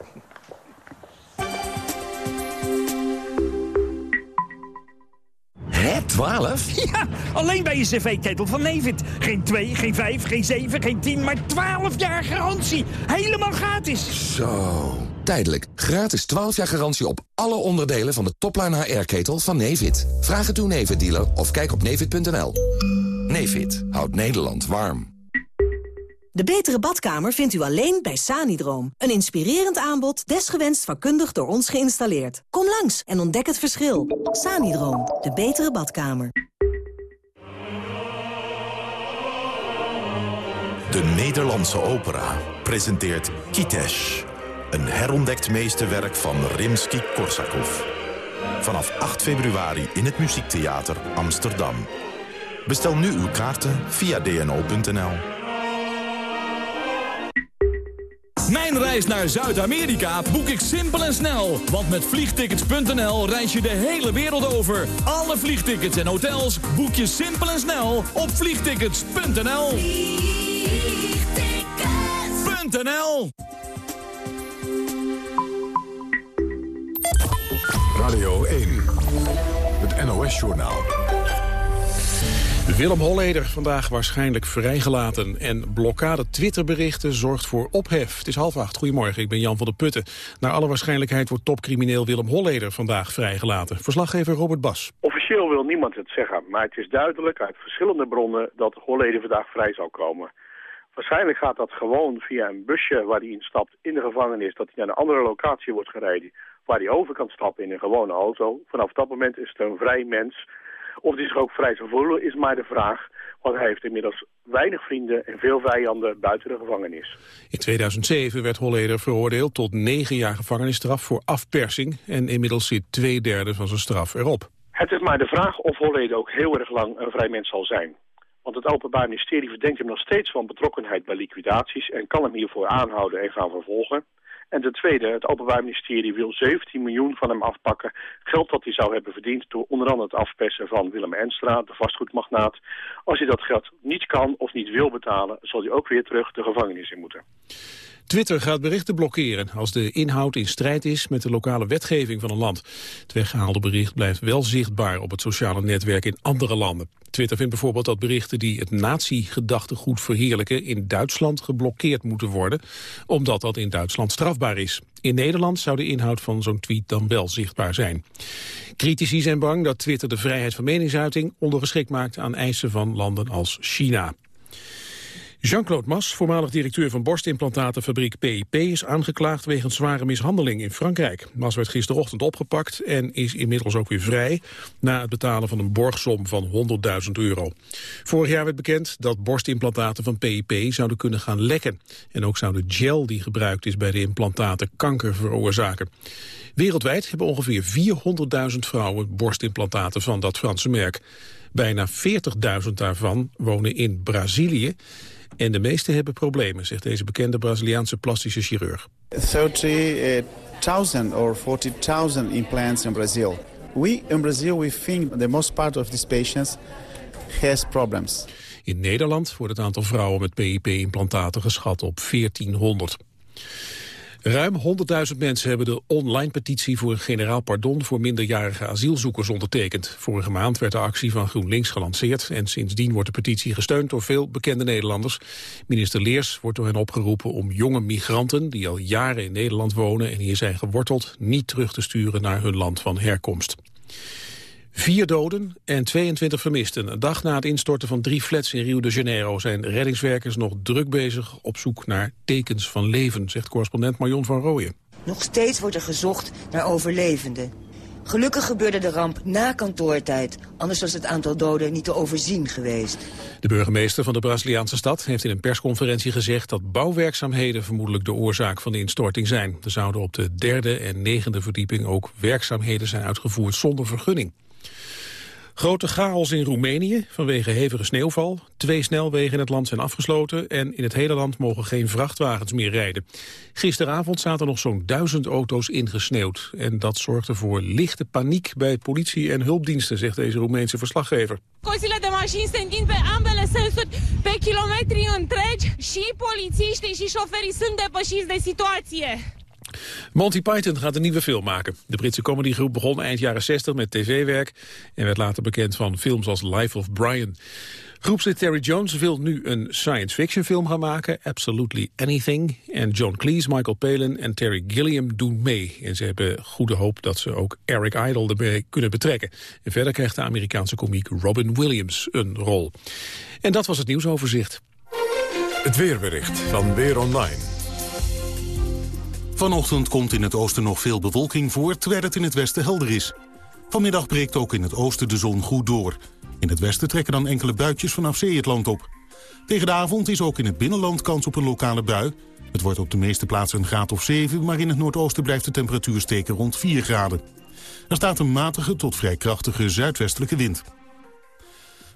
Hè, 12? Ja, alleen bij je cv-ketel van Nevid. Geen 2, geen 5, geen 7, geen 10, maar 12 jaar garantie. Helemaal gratis. Zo. Tijdelijk. Gratis 12 jaar garantie op alle onderdelen van de topline HR-ketel van Nevid. Vraag het uw Nevid-dealer of kijk op nevid.nl. Nevid houdt Nederland warm. De betere badkamer vindt u alleen bij Sanidroom. Een inspirerend aanbod, desgewenst vakkundig door ons geïnstalleerd. Kom langs en ontdek het verschil. Sanidroom, de betere badkamer. De Nederlandse opera presenteert Kitesh. Een herontdekt meesterwerk van Rimsky-Korsakov. Vanaf 8 februari in het Muziektheater Amsterdam. Bestel nu uw kaarten via dno.nl. Mijn reis naar Zuid-Amerika boek ik simpel en snel. Want met vliegtickets.nl reis je de hele wereld over. Alle vliegtickets en hotels boek je simpel en snel op vliegtickets.nl. Vliegtickets.nl Radio 1. het NOS-journaal. Willem Holleder vandaag waarschijnlijk vrijgelaten. En blokkade Twitterberichten zorgt voor ophef. Het is half acht. Goedemorgen, ik ben Jan van der Putten. Naar alle waarschijnlijkheid wordt topcrimineel Willem Holleder vandaag vrijgelaten. Verslaggever Robert Bas. Officieel wil niemand het zeggen, maar het is duidelijk uit verschillende bronnen dat Holleder vandaag vrij zal komen. Waarschijnlijk gaat dat gewoon via een busje waar hij instapt in de gevangenis, dat hij naar een andere locatie wordt gereden, waar hij over kan stappen in een gewone auto. Vanaf dat moment is het een vrij mens of die zich ook vrij zou voelen, is maar de vraag. Want hij heeft inmiddels weinig vrienden en veel vijanden buiten de gevangenis. In 2007 werd Holleder veroordeeld tot negen jaar gevangenisstraf voor afpersing. En inmiddels zit twee derde van zijn straf erop. Het is maar de vraag of Holleder ook heel erg lang een vrij mens zal zijn. Want het Openbaar Ministerie verdenkt hem nog steeds van betrokkenheid bij liquidaties... en kan hem hiervoor aanhouden en gaan vervolgen. En ten tweede, het Openbaar Ministerie wil 17 miljoen van hem afpakken. Geld dat hij zou hebben verdiend door onder andere het afpersen van Willem Enstra, de vastgoedmagnaat. Als hij dat geld niet kan of niet wil betalen, zal hij ook weer terug de gevangenis in moeten. Twitter gaat berichten blokkeren als de inhoud in strijd is met de lokale wetgeving van een land. Het weggehaalde bericht blijft wel zichtbaar op het sociale netwerk in andere landen. Twitter vindt bijvoorbeeld dat berichten die het nazi-gedachtegoed verheerlijken in Duitsland geblokkeerd moeten worden, omdat dat in Duitsland strafbaar is. In Nederland zou de inhoud van zo'n tweet dan wel zichtbaar zijn. Critici zijn bang dat Twitter de vrijheid van meningsuiting ondergeschikt maakt aan eisen van landen als China. Jean-Claude Mas, voormalig directeur van borstimplantatenfabriek PIP... is aangeklaagd wegens zware mishandeling in Frankrijk. Mas werd gisterochtend opgepakt en is inmiddels ook weer vrij... na het betalen van een borgsom van 100.000 euro. Vorig jaar werd bekend dat borstimplantaten van PIP zouden kunnen gaan lekken. En ook zou de gel die gebruikt is bij de implantaten kanker veroorzaken. Wereldwijd hebben ongeveer 400.000 vrouwen borstimplantaten van dat Franse merk. Bijna 40.000 daarvan wonen in Brazilië en de meeste hebben problemen, zegt deze bekende Braziliaanse plastische chirurg. 30,000 or 40,000 implants in Brazil. We in Brazil we think the most part of these patients has problems. In Nederland wordt het aantal vrouwen met PIP-implantaten geschat op 1400. Ruim 100.000 mensen hebben de online petitie voor een generaal pardon voor minderjarige asielzoekers ondertekend. Vorige maand werd de actie van GroenLinks gelanceerd en sindsdien wordt de petitie gesteund door veel bekende Nederlanders. Minister Leers wordt door hen opgeroepen om jonge migranten die al jaren in Nederland wonen en hier zijn geworteld niet terug te sturen naar hun land van herkomst. Vier doden en 22 vermisten. Een dag na het instorten van drie flats in Rio de Janeiro... zijn reddingswerkers nog druk bezig op zoek naar tekens van leven... zegt correspondent Marion van Rooyen. Nog steeds wordt er gezocht naar overlevenden. Gelukkig gebeurde de ramp na kantoortijd. Anders was het aantal doden niet te overzien geweest. De burgemeester van de Braziliaanse stad heeft in een persconferentie gezegd... dat bouwwerkzaamheden vermoedelijk de oorzaak van de instorting zijn. Er zouden op de derde en negende verdieping ook werkzaamheden zijn uitgevoerd zonder vergunning. Grote chaos in Roemenië vanwege hevige sneeuwval. Twee snelwegen in het land zijn afgesloten en in het hele land mogen geen vrachtwagens meer rijden. Gisteravond zaten nog zo'n duizend auto's ingesneeuwd. En dat zorgde voor lichte paniek bij politie en hulpdiensten, zegt deze Roemeense verslaggever. Cozile de mașini se întind pe ambele sensuri pe kilometri întregi și polițiștii și șoferii sunt de situație. Monty Python gaat een nieuwe film maken. De Britse comedygroep begon eind jaren 60 met tv-werk... en werd later bekend van films als Life of Brian. Groepslid Terry Jones wil nu een science fiction film gaan maken, Absolutely Anything. En John Cleese, Michael Palin en Terry Gilliam doen mee. En ze hebben goede hoop dat ze ook Eric Idle erbij kunnen betrekken. En verder krijgt de Amerikaanse komiek Robin Williams een rol. En dat was het nieuwsoverzicht. Het weerbericht van Weer Online. Vanochtend komt in het oosten nog veel bewolking voor, terwijl het in het westen helder is. Vanmiddag breekt ook in het oosten de zon goed door. In het westen trekken dan enkele buitjes vanaf zee het land op. Tegen de avond is ook in het binnenland kans op een lokale bui. Het wordt op de meeste plaatsen een graad of 7, maar in het noordoosten blijft de temperatuur steken rond 4 graden. Er staat een matige tot vrij krachtige zuidwestelijke wind.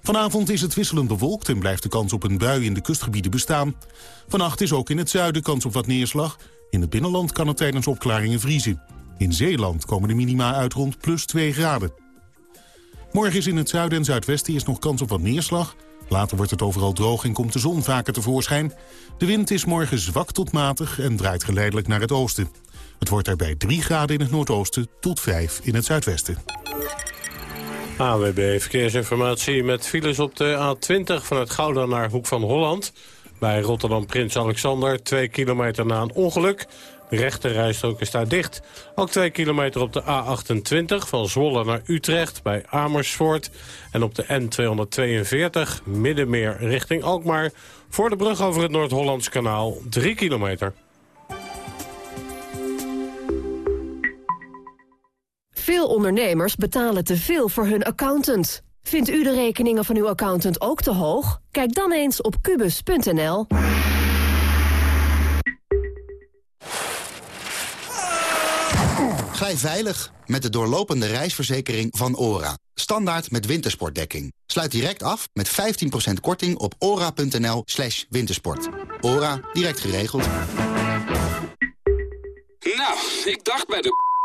Vanavond is het wisselend bewolkt en blijft de kans op een bui in de kustgebieden bestaan. Vannacht is ook in het zuiden kans op wat neerslag. In het binnenland kan het tijdens opklaringen vriezen. In Zeeland komen de minima uit rond plus 2 graden. Morgen is in het zuiden en zuidwesten eerst nog kans op wat neerslag. Later wordt het overal droog en komt de zon vaker tevoorschijn. De wind is morgen zwak tot matig en draait geleidelijk naar het oosten. Het wordt daarbij 3 graden in het noordoosten tot 5 in het zuidwesten. AWB Verkeersinformatie met files op de A20 vanuit Gouda naar Hoek van Holland. Bij Rotterdam Prins Alexander, 2 kilometer na een ongeluk. De rechte rijstrook is daar dicht. Ook 2 kilometer op de A28 van Zwolle naar Utrecht bij Amersfoort. En op de N242 Middenmeer richting Alkmaar. Voor de brug over het Noord-Hollands kanaal 3 kilometer. Veel ondernemers betalen te veel voor hun accountant. Vindt u de rekeningen van uw accountant ook te hoog? Kijk dan eens op kubus.nl. Glij veilig met de doorlopende reisverzekering van ORA. Standaard met wintersportdekking. Sluit direct af met 15% korting op ora.nl slash wintersport. ORA, direct geregeld. Nou, ik dacht bij de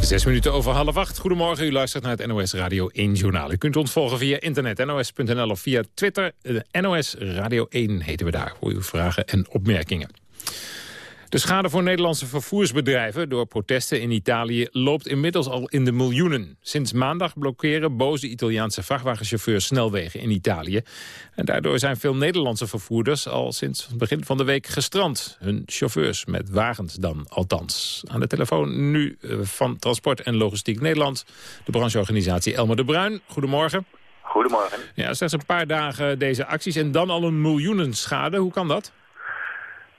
Zes minuten over half acht. Goedemorgen, u luistert naar het NOS Radio 1 Journaal. U kunt ons volgen via internet, nos.nl of via Twitter. NOS Radio 1 heten we daar voor uw vragen en opmerkingen. De schade voor Nederlandse vervoersbedrijven door protesten in Italië loopt inmiddels al in de miljoenen. Sinds maandag blokkeren boze Italiaanse vrachtwagenchauffeurs snelwegen in Italië. En daardoor zijn veel Nederlandse vervoerders al sinds het begin van de week gestrand. Hun chauffeurs met wagens dan althans. Aan de telefoon nu eh, van Transport en Logistiek Nederland, de brancheorganisatie Elmer de Bruin. Goedemorgen. Goedemorgen. Ja, slechts een paar dagen deze acties en dan al een miljoenen schade. Hoe kan dat?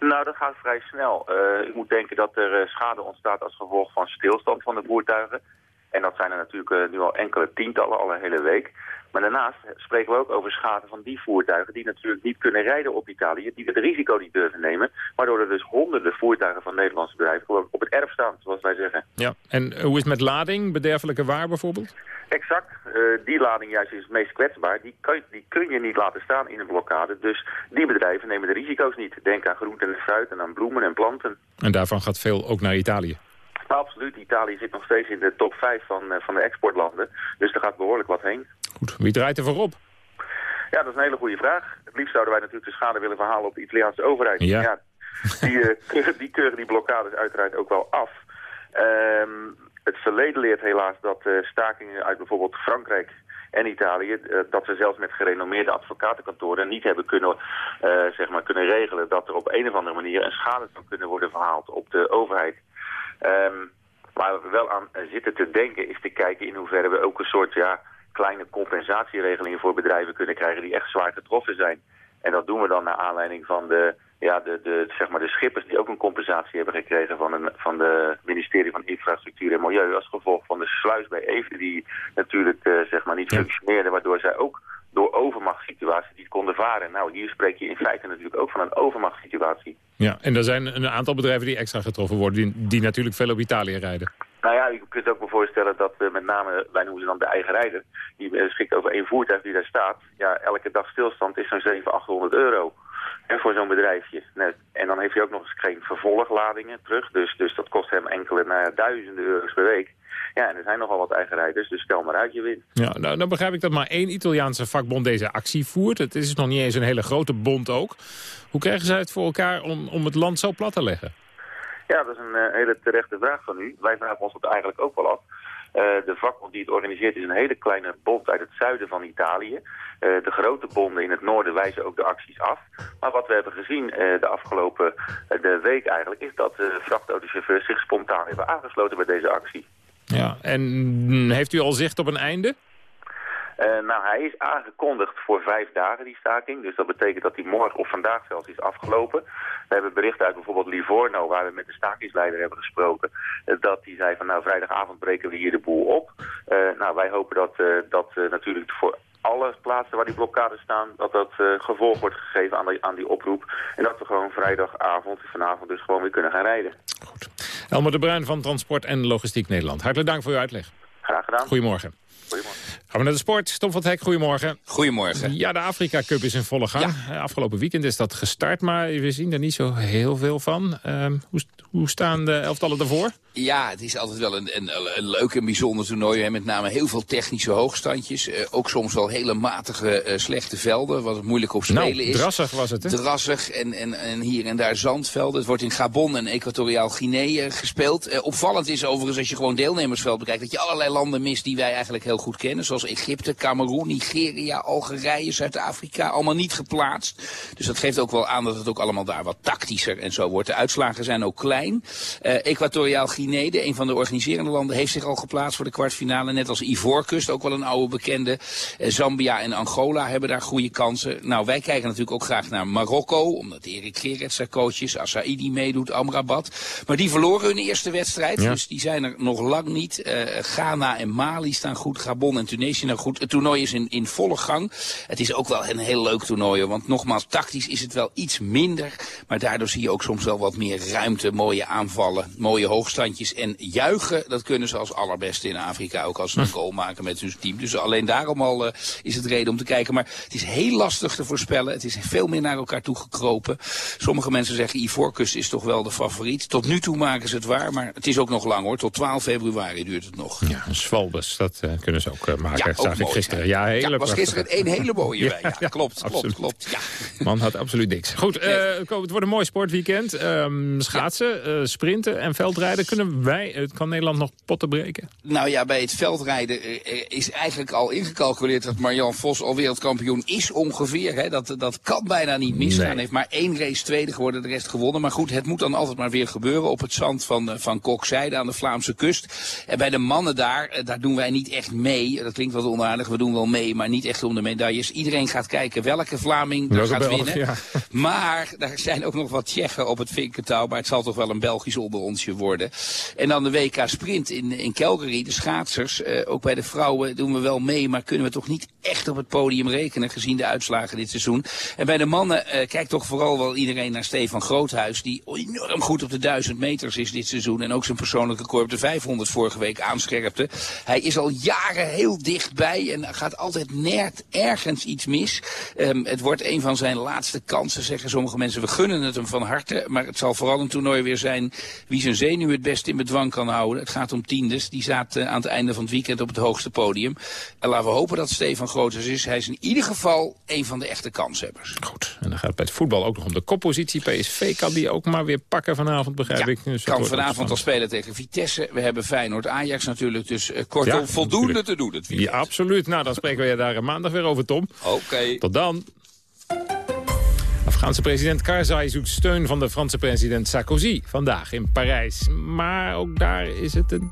Nou, dat gaat vrij snel. Uh, ik moet denken dat er uh, schade ontstaat als gevolg van stilstand van de voertuigen. En dat zijn er natuurlijk uh, nu al enkele tientallen, al een hele week. Maar daarnaast spreken we ook over schade van die voertuigen die natuurlijk niet kunnen rijden op Italië, die het risico niet durven nemen, waardoor er dus honderden voertuigen van Nederlandse bedrijven op het erf staan, zoals wij zeggen. Ja, en hoe is het met lading, bederfelijke waar bijvoorbeeld? Exact. Uh, die lading juist is het meest kwetsbaar. Die, kan, die kun je niet laten staan in een blokkade. Dus die bedrijven nemen de risico's niet. Denk aan groenten en fruit en aan bloemen en planten. En daarvan gaat veel ook naar Italië? Absoluut. Italië zit nog steeds in de top 5 van, uh, van de exportlanden. Dus er gaat behoorlijk wat heen. Goed. Wie draait er voorop? Ja, dat is een hele goede vraag. Het liefst zouden wij natuurlijk de schade willen verhalen op de Italiaanse overheid. Ja. ja die, uh, die keuren die blokkades uiteraard ook wel af. Um, het verleden leert helaas dat uh, stakingen uit bijvoorbeeld Frankrijk en Italië, uh, dat ze zelfs met gerenommeerde advocatenkantoren niet hebben kunnen, zeg maar, kunnen regelen dat er op een of andere manier een schade zou kunnen worden verhaald op de overheid. Um, waar we wel aan zitten te denken is te kijken in hoeverre we ook een soort ja, kleine compensatieregelingen voor bedrijven kunnen krijgen die echt zwaar getroffen zijn. En dat doen we dan naar aanleiding van de ja, de, de, zeg maar de schippers die ook een compensatie hebben gekregen van, een, van de ministerie van Infrastructuur en Milieu als gevolg van de sluis bij Even die natuurlijk uh, zeg maar niet ja. functioneerde, waardoor zij ook door overmachtssituatie die konden varen. Nou, hier spreek je in feite natuurlijk ook van een overmachtssituatie. Ja, en er zijn een aantal bedrijven die extra getroffen worden, die, die natuurlijk veel op Italië rijden. Nou ja, je kunt ook me voorstellen dat uh, met name, wij noemen ze dan de eigen rijder, die beschikt over één voertuig die daar staat. Ja, elke dag stilstand is zo'n 700, 800 euro. En voor zo'n bedrijfje. En dan heeft hij ook nog eens geen vervolgladingen terug. Dus, dus dat kost hem enkele nou duizenden euro's per week. Ja, en er zijn nogal wat eigen rijders, dus stel maar uit je wint. Ja, nou, dan begrijp ik dat maar één Italiaanse vakbond deze actie voert. Het is nog niet eens een hele grote bond ook. Hoe krijgen zij het voor elkaar om, om het land zo plat te leggen? Ja, dat is een uh, hele terechte vraag van u. Wij vragen ons dat eigenlijk ook wel af. Uh, de vakbond die het organiseert is een hele kleine bond uit het zuiden van Italië. Uh, de grote bonden in het noorden wijzen ook de acties af. Maar wat we hebben gezien de afgelopen de week eigenlijk... is dat de vrachtautochauffeurs zich spontaan hebben aangesloten bij deze actie. Ja, en heeft u al zicht op een einde? Uh, nou, hij is aangekondigd voor vijf dagen, die staking. Dus dat betekent dat hij morgen of vandaag zelfs is afgelopen. We hebben bericht uit bijvoorbeeld Livorno, waar we met de stakingsleider hebben gesproken. Uh, dat hij zei van, nou, vrijdagavond breken we hier de boel op. Uh, nou, wij hopen dat, dat natuurlijk voor alle plaatsen waar die blokkades staan, dat dat uh, gevolg wordt gegeven aan die, aan die oproep. En dat we gewoon vrijdagavond, vanavond dus gewoon weer kunnen gaan rijden. Goed. Elmer de Bruin van Transport en Logistiek Nederland. Hartelijk dank voor uw uitleg. Graag gedaan. Goedemorgen. Gaan we naar de sport. Tom van het Hek, goedemorgen. Goedemorgen. Ja, de Afrika Cup is in volle gang. Eh, Afgelopen weekend is dat gestart, maar we zien er niet zo heel veel van. Ehm, hoe, hoe staan de elftallen ervoor? Ja, het is altijd wel een, een, een leuk en bijzonder toernooi. Hè. Met name heel veel technische hoogstandjes. Uh, ook soms wel hele matige, uh, slechte velden, wat het moeilijk op spelen nou, is. drassig was het, hè? Drassig en, en, en hier en daar zandvelden. Het wordt in Gabon en Equatoriaal Guinea gespeeld. Uh, opvallend is overigens, als je gewoon deelnemersveld bekijkt... dat je allerlei landen mist die wij eigenlijk heel goed kennen. Zoals Egypte, Cameroen, Nigeria, Algerije, Zuid-Afrika. Allemaal niet geplaatst. Dus dat geeft ook wel aan dat het ook allemaal daar wat tactischer en zo wordt. De uitslagen zijn ook klein. Equatoriaal Guinea, een van de organiserende landen, heeft zich al geplaatst voor de kwartfinale. Net als Ivoorkust, ook wel een oude bekende. Zambia en Angola hebben daar goede kansen. Nou, wij kijken natuurlijk ook graag naar Marokko, omdat Erik Gerets daar coach is. Assaidi meedoet, Amrabat. Maar die verloren hun eerste wedstrijd, Ja. dus die zijn er nog lang niet. Eh, Ghana en Mali staan goed, Gabon en Tunesië nou goed. Het toernooi is in, in volle gang. Het is ook wel een heel leuk toernooi, want nogmaals, tactisch is het wel iets minder. Maar daardoor zie je ook soms wel wat meer ruimte, mooie aanvallen, mooie hoogstandjes. En juichen, dat kunnen ze als allerbeste in Afrika, ook als ze een goal maken met hun team. Dus alleen daarom al eh, is het reden om te kijken. Maar het is heel lastig te voorspellen. Het is veel meer naar elkaar toe gekropen. Sommige mensen zeggen Ivoorkust is toch wel de favoriet. Tot nu toe maken ze het waar, maar het is ook nog lang hoor. Tot 12 februari duurt het nog. Ja, een Swalbes, dat eh, kunnen ze ook eh, maken. Ja, ook mooi. gisteren. Ja, hele Ja, was gisteren een hele mooie bij. Ja, Ja, klopt, klopt, klopt. Ja. Man had absoluut niks. Goed, het wordt een mooi sportweekend. Ehm, schaatsen, sprinten en veldrijden. Kunnen wij, eh, kan Nederland nog potten breken? Nou ja, bij het veldrijden eh, eh, is eigenlijk al ingecalculeerd dat Marjan Vos al wereldkampioen is ongeveer. Hè. Dat, dat kan bijna niet misgaan. Nee. Heeft maar één race tweede geworden, de rest gewonnen. Maar goed, het moet dan altijd maar weer gebeuren op het zand van, eh, van Kokzijde aan de Vlaamse kust. En bij de mannen daar, daar doen wij niet echt mee. Dat klinkt wat onaardig, we doen wel mee, maar niet echt om de medailles. Iedereen gaat kijken welke Vlaming daar gaat Belg, winnen. ja. Maar daar zijn ook nog wat Tsjechen op het vinkentouw. Maar het zal toch wel een Belgisch onderonsje worden. En dan de WK Sprint in, in Calgary. De schaatsers, eh, ook bij de vrouwen doen we wel mee. Maar kunnen we toch niet echt op het podium rekenen gezien de uitslagen dit seizoen. En bij de mannen eh, kijkt toch vooral wel iedereen naar Stefan Groothuis. Die enorm goed op de 1000 meters is dit seizoen. En ook zijn persoonlijke record op de 500 vorige week aanscherpte. Hij is al jaren heel dichtbij en gaat altijd net ergens iets mis. Ehm, het wordt een van zijn laatste kansen, zeggen sommige mensen. We gunnen het hem van harte, maar het zal vooral een toernooi weer zijn wie zijn zenuw het best in bedwang kan houden. Het gaat om tiendes, die staat eh, aan het einde van het weekend op het hoogste podium. En laten we hopen dat Stefan Groothuis is. Hij is in ieder geval een van de echte kanshebbers. Goed, en dan gaat het bij het voetbal ook nog om de koppositie. PSV kan die ook maar weer pakken vanavond, begrijp ik. Dus kan vanavond al spelen tegen Vitesse. We hebben Feyenoord-Ajax natuurlijk, dus eh, kortom Ja, voldoende natuurlijk. te doen het weekend. Ja, absoluut. Nou, dan spreken we je daar maandag weer over, Tom. Oké. Tot dan. Afghaanse president Karzai zoekt steun van de Franse president Sarkozy vandaag in Parijs. Maar ook daar is het een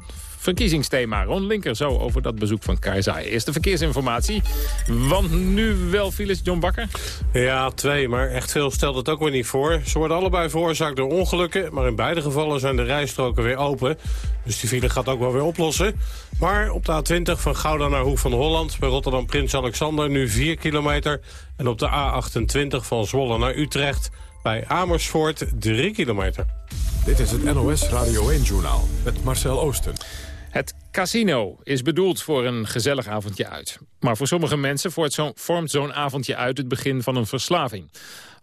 verkiezingsthema. Ron Linker zo over dat bezoek van Karzai. Eerste verkeersinformatie, want nu wel files John Bakker. Ja, twee, maar echt veel stelt het ook weer niet voor. Ze worden allebei veroorzaakt door ongelukken... maar in beide gevallen zijn de rijstroken weer open. Dus die file gaat ook wel weer oplossen. Maar op de A20 van Gouda naar Hoek van Holland... bij Rotterdam Prins Alexander nu 4 kilometer... en op de A28 van Zwolle naar Utrecht... bij Amersfoort 3 kilometer. Dit is het NOS Radio 1-journaal met Marcel Oosten. Het casino is bedoeld voor een gezellig avondje uit. Maar voor sommige mensen vormt zo'n- avondje uit het begin van een verslaving.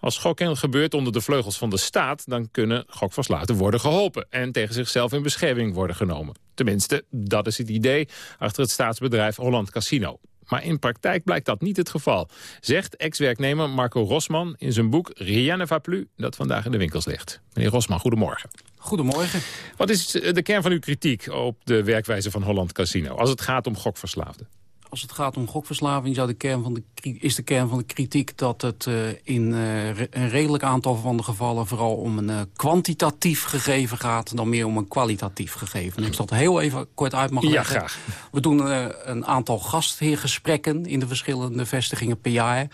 Als gokken gebeurt onder de vleugels van de staat... dan kunnen gokverslaafden worden geholpen... en tegen zichzelf in bescherming worden genomen. Tenminste, dat is het idee achter het staatsbedrijf Holland Casino. Maar in praktijk blijkt dat niet het geval. Zegt ex-werknemer Marco Rosman in zijn boek Rien ne va plus... dat vandaag in de winkels ligt. Meneer Rosman, goedemorgen. Goedemorgen. Wat is de kern van uw kritiek op de werkwijze van Holland Casino... als het gaat om gokverslaafden? Als het gaat om gokverslaving zou de kern van de, is de kern van de kritiek... dat het eh, in eh, een redelijk aantal van de gevallen... vooral om een eh, kwantitatief gegeven gaat... dan meer om een kwalitatief gegeven. En ik dat heel even kort uit mag Ja, graag. We doen een aantal gastheergesprekken... in de verschillende vestigingen per jaar...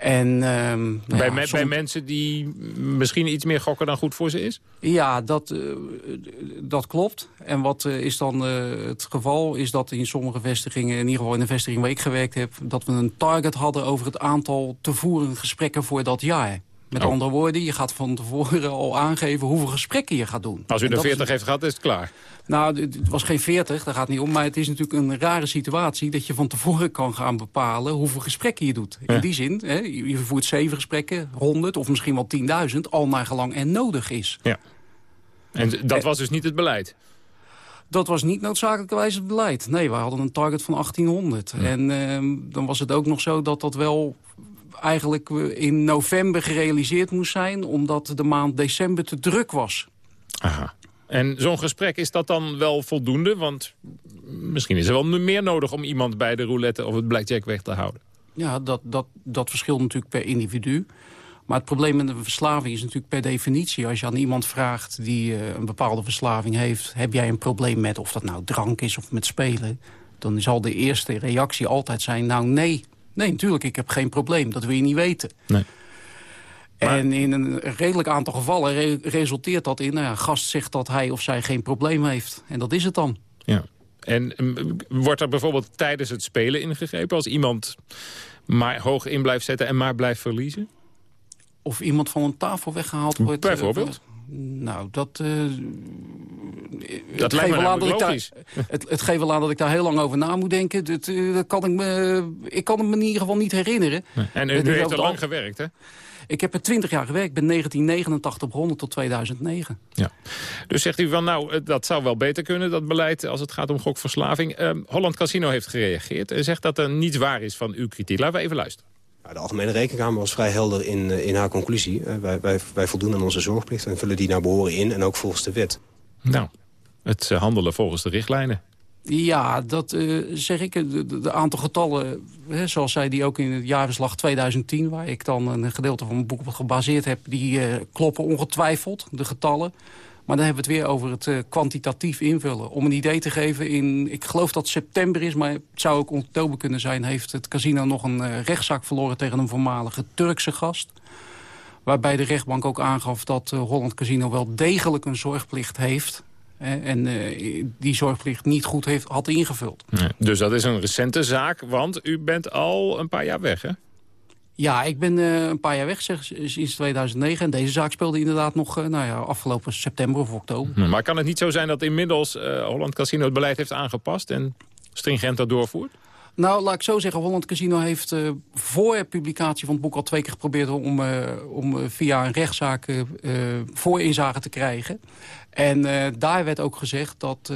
En, ehm, nou bij, ja, me- bij mensen die misschien iets meer gokken dan goed voor ze is? Ja, dat, eh, dat klopt. En wat eh, is dan eh, het geval? Is dat in sommige vestigingen, in ieder geval in de vestiging waar ik gewerkt heb... dat we een target hadden over het aantal te voeren gesprekken voor dat jaar. Met Oh. andere woorden, je gaat van tevoren al aangeven hoeveel gesprekken je gaat doen. Als u er dat is 40 heeft gehad, is het klaar. Nou, het was geen 40, daar gaat het niet om. Maar het is natuurlijk een rare situatie dat je van tevoren kan gaan bepalen hoeveel gesprekken je doet. In die zin, hè, je voert zeven gesprekken, 100 of misschien wel 10.000, al naar gelang en nodig is. Ja. En dat was dus niet het beleid? Dat was niet noodzakelijkerwijs het beleid. Nee, we hadden een target van 1800. En ehm, dan was het ook nog zo dat dat wel eigenlijk eh, in november gerealiseerd moest zijn... omdat de maand december te druk was. Aha. En zo'n gesprek, is dat dan wel voldoende? Want misschien is er wel meer nodig om iemand bij de roulette of het blackjack weg te houden. Ja, dat, dat, dat verschilt natuurlijk per individu. Maar het probleem met een verslaving is natuurlijk per definitie... als je aan iemand vraagt die eh, een bepaalde verslaving heeft... heb jij een probleem met of dat nou drank is of met spelen... dan zal de eerste reactie altijd zijn, nou nee. Nee, natuurlijk, ik heb geen probleem. Dat wil je niet weten. Nee. En in een redelijk aantal gevallen re- resulteert dat in... Nou ja, gast zegt dat hij of zij geen probleem heeft. En dat is het dan. Ja. En mm, wordt er bijvoorbeeld tijdens het spelen ingegrepen... als iemand maar hoog in blijft zetten en maar blijft verliezen? Of iemand van een tafel weggehaald wordt. eh, Bijvoorbeeld? Nou, dat... eh, Dat lijkt me geeft wel aan namelijk dat ik daar- logisch. Het, het geeft wel aan dat ik daar heel lang over na moet denken. Dat, eh, dat kan ik, me, ik kan het me in ieder geval niet herinneren. En Het u, heeft er lang al- gewerkt, hè? Ik heb er twintig jaar gewerkt. Ik ben 1989 begonnen tot 2009. Ja. Dus zegt u van, nou, eh, dat zou wel beter kunnen, dat beleid... als het gaat om gokverslaving. Ehm, Holland Casino heeft gereageerd en zegt dat er niets waar is van uw kritiek. Laten we even luisteren. Ja, De Algemene Rekenkamer was vrij helder in, eh, in haar conclusie. Eh, wij, wij, wij voldoen aan onze zorgplicht en vullen die naar behoren in... en ook volgens de wet. Nou, het eh, handelen volgens de richtlijnen. Ja, dat eh, zeg ik. De, de- de aantal getallen, hè, zoals zij die ook in het jaarverslag 2010... waar ik dan een gedeelte van mijn boek op gebaseerd heb... die eh, kloppen ongetwijfeld, de getallen. Maar dan hebben we het weer over het eh, kwantitatief invullen. Om een idee te geven, in, ik geloof dat september is... maar het zou ook oktober kunnen zijn... heeft het casino nog een eh, rechtszaak verloren tegen een voormalige Turkse gast. Waarbij de rechtbank ook aangaf dat eh, Holland Casino wel degelijk een zorgplicht heeft... en die zorgplicht niet goed heeft, had ingevuld. Nee. Dus dat is een recente zaak, want u bent al een paar jaar weg, hè? Ja, ik ben eh, een paar jaar weg zeg, sinds 2009. En deze zaak speelde inderdaad nog eh, nou ja, afgelopen september of oktober. Hm, Maar kan het niet zo zijn dat inmiddels eh, Holland Casino het beleid heeft aangepast... en stringent dat doorvoert? Nou, laat ik zo zeggen, Holland Casino heeft eh, voor publicatie van het boek al twee keer geprobeerd om, eh, om eh, via een rechtszaak eh, voorinzage te krijgen. En daar werd ook gezegd dat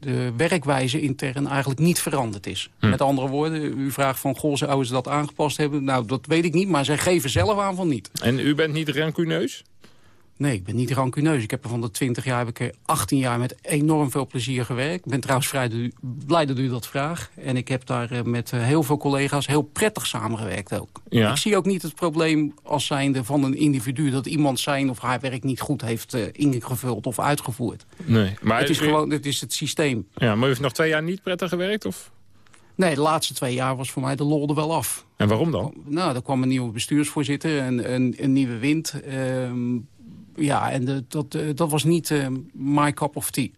de werkwijze intern eigenlijk niet veranderd is. Hm. Met andere woorden, u vraagt van, goh, zouden ze dat aangepast hebben? Nou, dat weet ik niet, maar zij geven zelf aan van niet. En u bent niet rancuneus? Nee, ik ben niet rancuneus. Ik heb er van de 20 jaar heb ik er 18 jaar met enorm veel plezier gewerkt. Ik ben trouwens vrij blij dat u dat vraagt. En ik heb daar eh, met eh, heel veel collega's heel prettig samengewerkt ook. Ja. Ik zie ook niet het probleem als zijnde van een individu... dat iemand zijn of haar werk niet goed heeft eh, ingevuld of uitgevoerd. Nee. Maar het is u- gewoon het, is het systeem. Ja, maar u heeft nog twee jaar niet prettig gewerkt? Of? Nee, de laatste twee jaar was voor mij de lol er wel af. En waarom dan? Nou, er kwam een nieuwe bestuursvoorzitter, een, een, een nieuwe wind. Ehm, ja, en de, dat, eh, dat was niet eh, my cup of tea.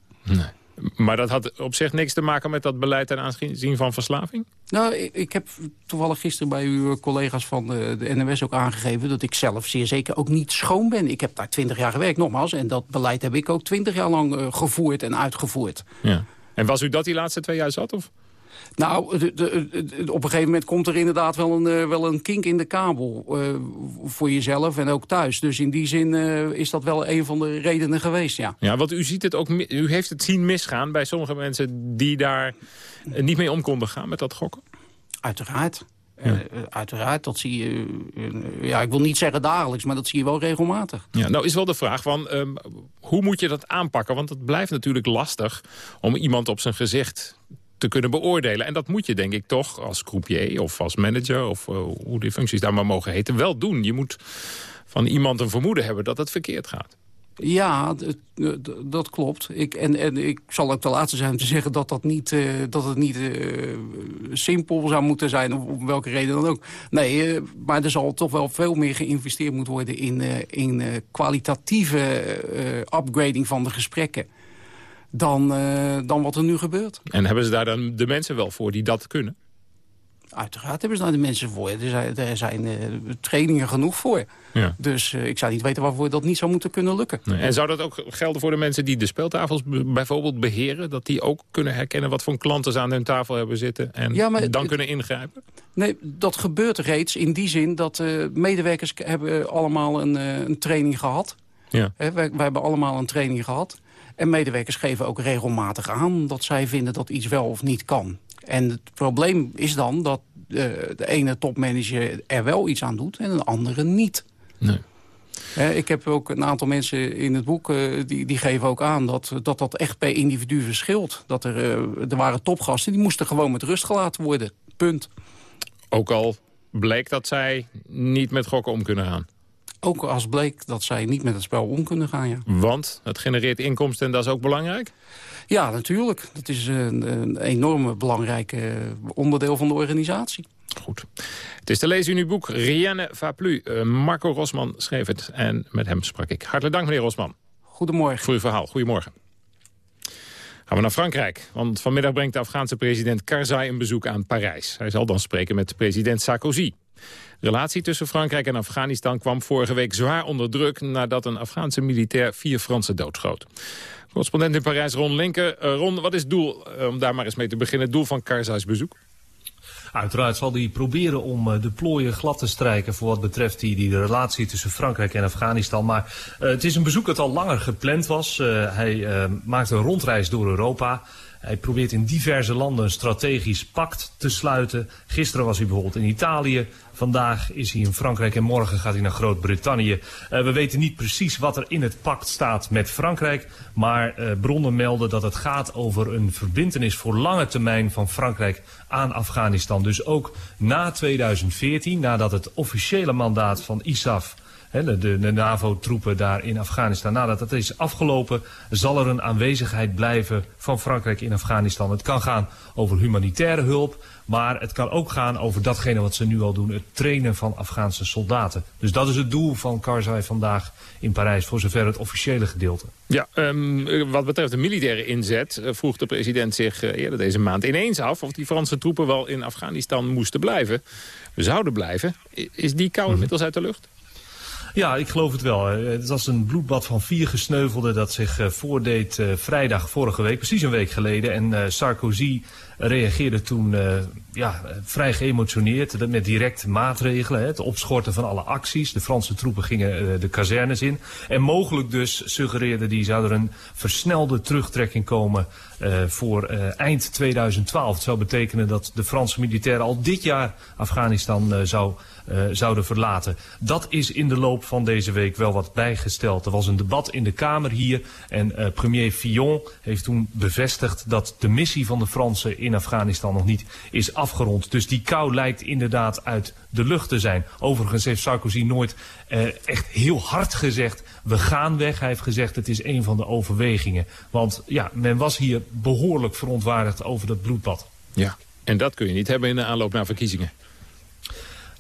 Maar dat had op zich niks te maken met dat beleid ten aanzien van verslaving? Nou, ik, ik heb toevallig gisteren bij uw collega's van de, de NMS ook aangegeven... dat ik zelf zeer zeker ook niet schoon ben. Ik heb daar twintig jaar gewerkt, nogmaals. En dat beleid heb ik ook twintig jaar lang eh, gevoerd en uitgevoerd. Ja. En was u dat die laatste twee jaar zat? Of? Nou, de- de- de- op een gegeven moment komt er inderdaad wel een, eh, wel een kink in de kabel. eh, voor jezelf en ook thuis. Dus in die zin eh, is dat wel een van de redenen geweest, ja. Ja, want u, ziet het ook, u heeft het zien misgaan bij sommige mensen die daar niet mee om konden gaan met dat gokken. Uiteraard. Uiteraard, dat zie je... ja, ik wil niet zeggen dagelijks, maar dat zie je wel regelmatig. Ja, nou is wel de vraag van ehm, hoe moet je dat aanpakken? Want het blijft natuurlijk lastig om iemand op zijn gezicht te kunnen beoordelen. En dat moet je denk ik toch als croupier of als manager... of eh, hoe die functies daar maar mogen heten, wel doen. Je moet van iemand een vermoeden hebben dat het verkeerd gaat. Ja, dat klopt. Ik, en, en ik zal ook de laatste zijn om te zeggen dat, dat, niet, eh, dat het niet eh, simpel zou moeten zijn, of om welke reden dan ook. Nee, maar er zal toch wel veel meer geïnvesteerd moeten worden in, in kwalitatieve upgrading van de gesprekken. Dan, eh, dan wat er nu gebeurt. En hebben ze daar dan de mensen wel voor die dat kunnen? Uiteraard hebben ze daar de mensen voor. Er zijn, er zijn uh, trainingen genoeg voor. Ja. Dus uh, ik zou niet weten waarvoor dat niet zou moeten kunnen lukken. Nee. En zou dat ook gelden voor de mensen die de speeltafels bijvoorbeeld beheren? Dat die ook kunnen herkennen wat voor klanten ze aan hun tafel hebben zitten... en ja, maar, dan kunnen ingrijpen? Nee, dat gebeurt reeds in die zin dat medewerkers hebben allemaal een, een training gehad. Ja. wij, wij hebben allemaal een training gehad. En medewerkers geven ook regelmatig aan dat zij vinden dat iets wel of niet kan. En het probleem is dan dat uh, de ene topmanager er wel iets aan doet en een andere niet. Nee. Ik heb ook een aantal mensen in het boek, uh, die, die geven ook aan dat, dat dat echt per individu verschilt. Dat er, er waren topgasten, die moesten gewoon met rust gelaten worden. Punt. Ook al bleek dat zij niet met gokken om kunnen gaan. Ook als bleek dat zij niet met het spel om kunnen gaan, ja. Want het genereert inkomsten en dat is ook belangrijk? Ja, natuurlijk. Dat is een, een enorme belangrijke onderdeel van de organisatie. Goed. Het is te lezen in uw boek Rienne va plus. Uh, Marco Rosman schreef het en met hem sprak ik. Hartelijk dank, meneer Rosman. Goedemorgen. Voor uw verhaal. Goedemorgen. Gaan we naar Frankrijk, want vanmiddag brengt de Afghaanse president Karzai een bezoek aan Parijs. Hij zal dan spreken met president Sarkozy. De relatie tussen Frankrijk en Afghanistan kwam vorige week zwaar onder druk... nadat een Afghaanse militair vier Fransen doodschoot. Correspondent in Parijs, Ron Linken. Uh, Ron, wat is het doel, uh, om daar maar eens mee te beginnen, het doel van Karzai's bezoek? Uiteraard zal hij proberen om uh, de plooien glad te strijken voor wat betreft die, die relatie tussen Frankrijk en Afghanistan. Maar het is een bezoek dat al langer gepland was. hij maakt een rondreis door Europa. Hij probeert in diverse landen een strategisch pact te sluiten. Gisteren was hij bijvoorbeeld in Italië. Vandaag is hij in Frankrijk en morgen gaat hij naar Groot-Brittannië. Uh, we weten niet precies wat er in het pact staat met Frankrijk. Maar uh, bronnen melden dat het gaat over een verbindenis voor lange termijn van Frankrijk aan Afghanistan. Dus ook na 2014, nadat het officiële mandaat van ISAF de, de, de NAVO-troepen daar in Afghanistan. Nadat dat is afgelopen, zal er een aanwezigheid blijven van Frankrijk in Afghanistan. Het kan gaan over humanitaire hulp, maar het kan ook gaan over datgene wat ze nu al doen, het trainen van Afghaanse soldaten. Dus dat is het doel van Karzai vandaag in Parijs, voor zover het officiële gedeelte. Ja, um, wat betreft de militaire inzet eh, vroeg de president zich uh, eerder deze maand ineens af... of die Franse troepen wel in Afghanistan moesten blijven, zouden blijven. Is die kou mhm. inmiddels uit de lucht? Ja, ik geloof het wel. Het was een bloedbad van vier gesneuvelden dat zich uh, voordeed uh, vrijdag vorige week, precies een week geleden. En uh, Sarkozy reageerde toen ja, vrij geëmotioneerd met directe maatregelen. Hè, het opschorten van alle acties. De Franse troepen gingen de kazernes in. En mogelijk dus suggereerde die zou er een versnelde terugtrekking komen voor eind 2012. Het zou betekenen dat de Franse militairen al dit jaar Afghanistan zou zouden verlaten. Dat is in de loop van deze week wel wat bijgesteld. Er was een debat in de Kamer hier en premier Fillon heeft toen bevestigd dat de missie van de Fransen in Afghanistan nog niet is afgerond. Dus die kou lijkt inderdaad uit de lucht te zijn. Overigens heeft Sarkozy nooit uh, echt heel hard gezegd, we gaan weg. Hij heeft gezegd, het is een van de overwegingen. Want ja, men was hier behoorlijk verontwaardigd over dat bloedbad. Ja, en dat kun je niet hebben in de aanloop naar verkiezingen.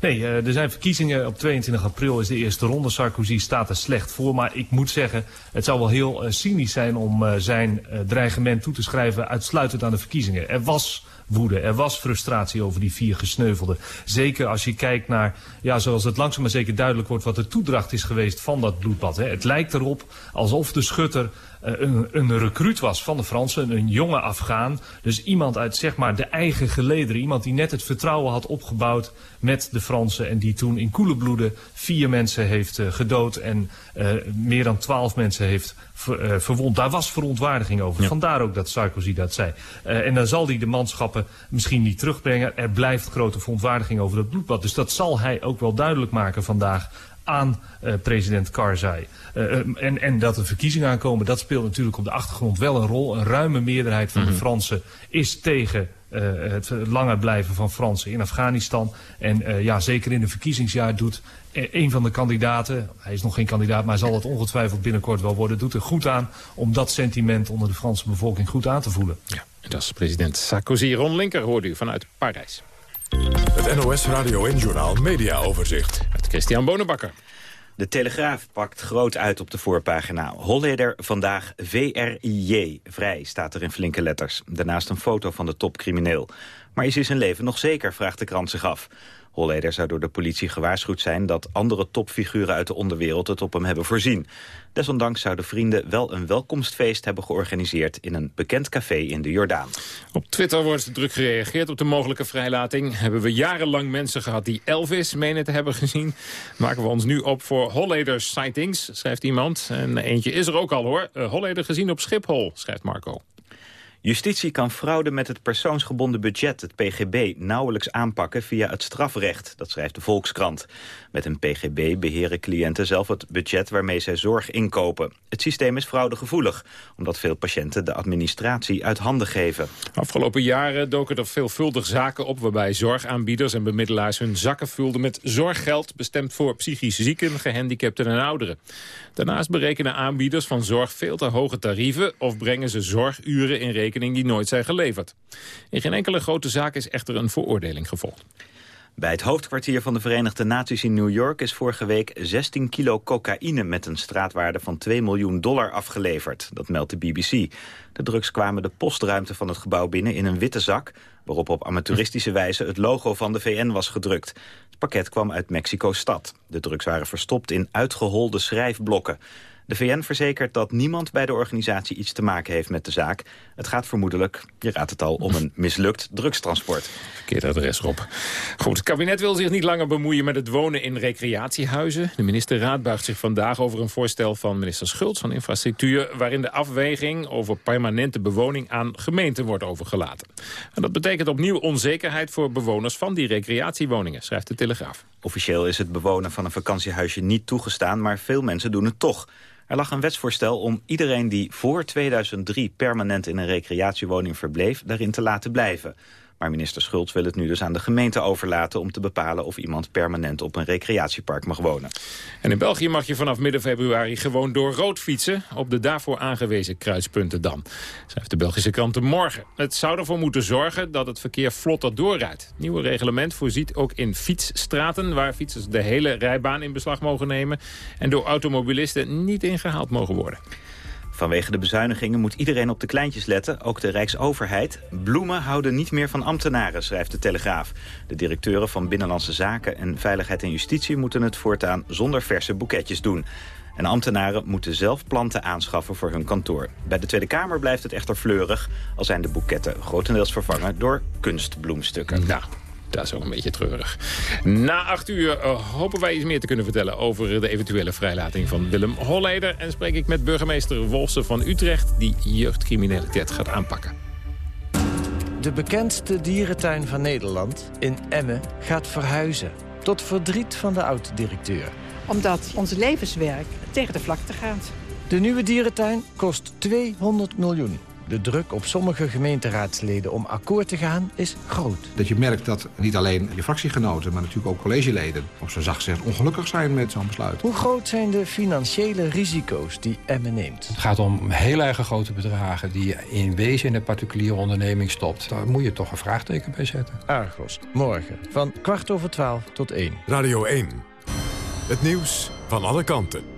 Nee, uh, er zijn verkiezingen. Op 22 april is de eerste ronde. Sarkozy staat er slecht voor. Maar ik moet zeggen, het zou wel heel uh, cynisch zijn om uh, zijn dreigement toe te schrijven uitsluitend aan de verkiezingen. Er was woede. Er was frustratie over die vier gesneuvelden. Zeker als je kijkt naar, ja, zoals het langzaam maar zeker duidelijk wordt... wat de toedracht is geweest van dat bloedbad. Hè. Het lijkt erop alsof de schutter een, een recruut was van de Fransen, een jonge Afghaan. Dus iemand uit zeg maar de eigen gelederen. Iemand die net het vertrouwen had opgebouwd met de Fransen. En die toen in koele bloeden vier mensen heeft uh, gedood en uh, meer dan twaalf mensen heeft ver, verwond. Daar was verontwaardiging over. Ja. Vandaar ook dat Sarkozy dat zei. en dan zal hij de manschappen misschien niet terugbrengen. Er blijft grote verontwaardiging over dat bloedbad. Dus dat zal hij ook wel duidelijk maken vandaag aan uh, president Karzai. Uh, en, en dat er verkiezingen aankomen, dat speelt natuurlijk op de achtergrond wel een rol. Een ruime meerderheid van mm -hmm. de mhm. Fransen is tegen uh, het langer blijven van Fransen in Afghanistan. En uh, ja, zeker in een verkiezingsjaar doet een van de kandidaten, hij is nog geen kandidaat, maar zal het ongetwijfeld binnenkort wel worden, doet er goed aan om dat sentiment onder de Franse bevolking goed aan te voelen. Ja, en dat is president Sarkozy. Ron Linker hoorde u vanuit Parijs. Het NOS Radio en Journaal Media Overzicht. Met Christian Bonenbakker. De Telegraaf pakt groot uit op de voorpagina. Holleder vandaag VRIJ. Vrij staat er in flinke letters. Daarnaast een foto van de topcrimineel. Maar is hij zijn leven nog zeker, vraagt de krant zich af. Holleder zou door de politie gewaarschuwd zijn dat andere topfiguren uit de onderwereld het op hem hebben voorzien. Desondanks zouden vrienden wel een welkomstfeest hebben georganiseerd in een bekend café in de Jordaan. Op Twitter wordt druk gereageerd op de mogelijke vrijlating. Hebben we jarenlang mensen gehad die Elvis menen te hebben gezien. Maken we ons nu op voor Holleder sightings, schrijft iemand. En eentje is er ook al hoor. Uh, Holleder gezien op Schiphol, schrijft Marco. Justitie kan fraude met het persoonsgebonden budget, het PGB, nauwelijks aanpakken via het strafrecht, dat schrijft de Volkskrant. Met een PGB beheren cliënten zelf het budget waarmee zij zorg inkopen. Het systeem is fraudegevoelig, omdat veel patiënten de administratie uit handen geven. Afgelopen jaren doken er veelvuldig zaken op waarbij zorgaanbieders en bemiddelaars hun zakken vulden met zorggeld bestemd voor psychisch zieken, gehandicapten en ouderen. Daarnaast berekenen aanbieders van zorg veel te hoge tarieven of brengen ze zorguren in rekening die nooit zijn geleverd. In geen enkele grote zaak is echter een veroordeling gevolgd. Bij het hoofdkwartier van de Verenigde Naties in New York is vorige week 16 kilo cocaïne met een straatwaarde van 2 miljoen dollar afgeleverd. Dat meldt de BBC. De drugs kwamen de postruimte van het gebouw binnen in een witte zak, waarop op amateuristische wijze het logo van de VN was gedrukt. Het pakket kwam uit Mexico-stad. De drugs waren verstopt in uitgeholde schrijfblokken. De VN verzekert dat niemand bij de organisatie iets te maken heeft met de zaak. Het gaat vermoedelijk, je raadt het al, om een mislukt drugstransport. Verkeerd adres, Rob. Goed, het kabinet wil zich niet langer bemoeien met het wonen in recreatiehuizen. De minister raadbuigt zich vandaag over een voorstel van minister Schultz van Infrastructuur... waarin de afweging over permanente bewoning aan gemeenten wordt overgelaten. En dat betekent opnieuw onzekerheid voor bewoners van die recreatiewoningen, schrijft de Telegraaf. Officieel is het bewonen van een vakantiehuisje niet toegestaan, maar veel mensen doen het toch. Er lag een wetsvoorstel om iedereen die voor 2003 permanent in een recreatiewoning verbleef, daarin te laten blijven. Maar minister Schultz wil het nu dus aan de gemeente overlaten... om te bepalen of iemand permanent op een recreatiepark mag wonen. En in België mag je vanaf midden februari gewoon door rood fietsen... op de daarvoor aangewezen kruispunten dan. Schrijft de Belgische krant Morgen. Het zou ervoor moeten zorgen dat het verkeer vlotter doorrijdt. nieuwe reglement voorziet ook in fietsstraten... waar fietsers de hele rijbaan in beslag mogen nemen... en door automobilisten niet ingehaald mogen worden. Vanwege de bezuinigingen moet iedereen op de kleintjes letten, ook de Rijksoverheid. Bloemen houden niet meer van ambtenaren, schrijft de Telegraaf. De directeuren van Binnenlandse Zaken en Veiligheid en Justitie moeten het voortaan zonder verse boeketjes doen. En ambtenaren moeten zelf planten aanschaffen voor hun kantoor. Bij de Tweede Kamer blijft het echter fleurig... al zijn de boeketten grotendeels vervangen door kunstbloemstukken. Dat is ook een beetje treurig. Na acht uur uh, hopen wij iets meer te kunnen vertellen... over de eventuele vrijlating van Willem Holleder. En spreek ik met burgemeester Wolfsen van Utrecht... die jeugdcriminaliteit gaat aanpakken. De bekendste dierentuin van Nederland, in Emmen, gaat verhuizen. Tot verdriet van de oud-directeur. Omdat ons levenswerk tegen de vlakte gaat. De nieuwe dierentuin kost 200 miljoen. De druk op sommige gemeenteraadsleden om akkoord te gaan is groot. Dat je merkt dat niet alleen je fractiegenoten, maar natuurlijk ook collegeleden... op zo'n zacht gezegd ongelukkig zijn met zo'n besluit. Hoe groot zijn de financiële risico's die Emmen neemt? Het gaat om heel erg grote bedragen die je in wezen in een particuliere onderneming stopt. Daar moet je toch een vraagteken bij zetten. Argos, morgen van kwart over twaalf tot één. Radio 1. Het nieuws van alle kanten.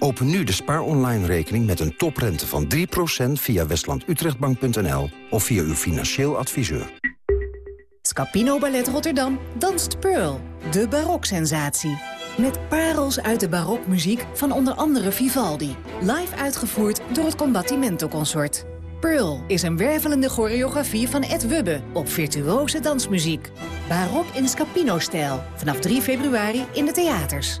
Open nu de Spaar Online rekening met een toprente van 3% via westlandutrechtbank.nl of via uw financieel adviseur. Scapino Ballet Rotterdam danst Pearl, de baroksensatie. Met parels uit de barokmuziek van onder andere Vivaldi. Live uitgevoerd door het Combattimento Consort. Pearl is een wervelende choreografie van Ed Wubbe op virtuose dansmuziek. Barok in Scapino-stijl. Vanaf 3 februari in de theaters.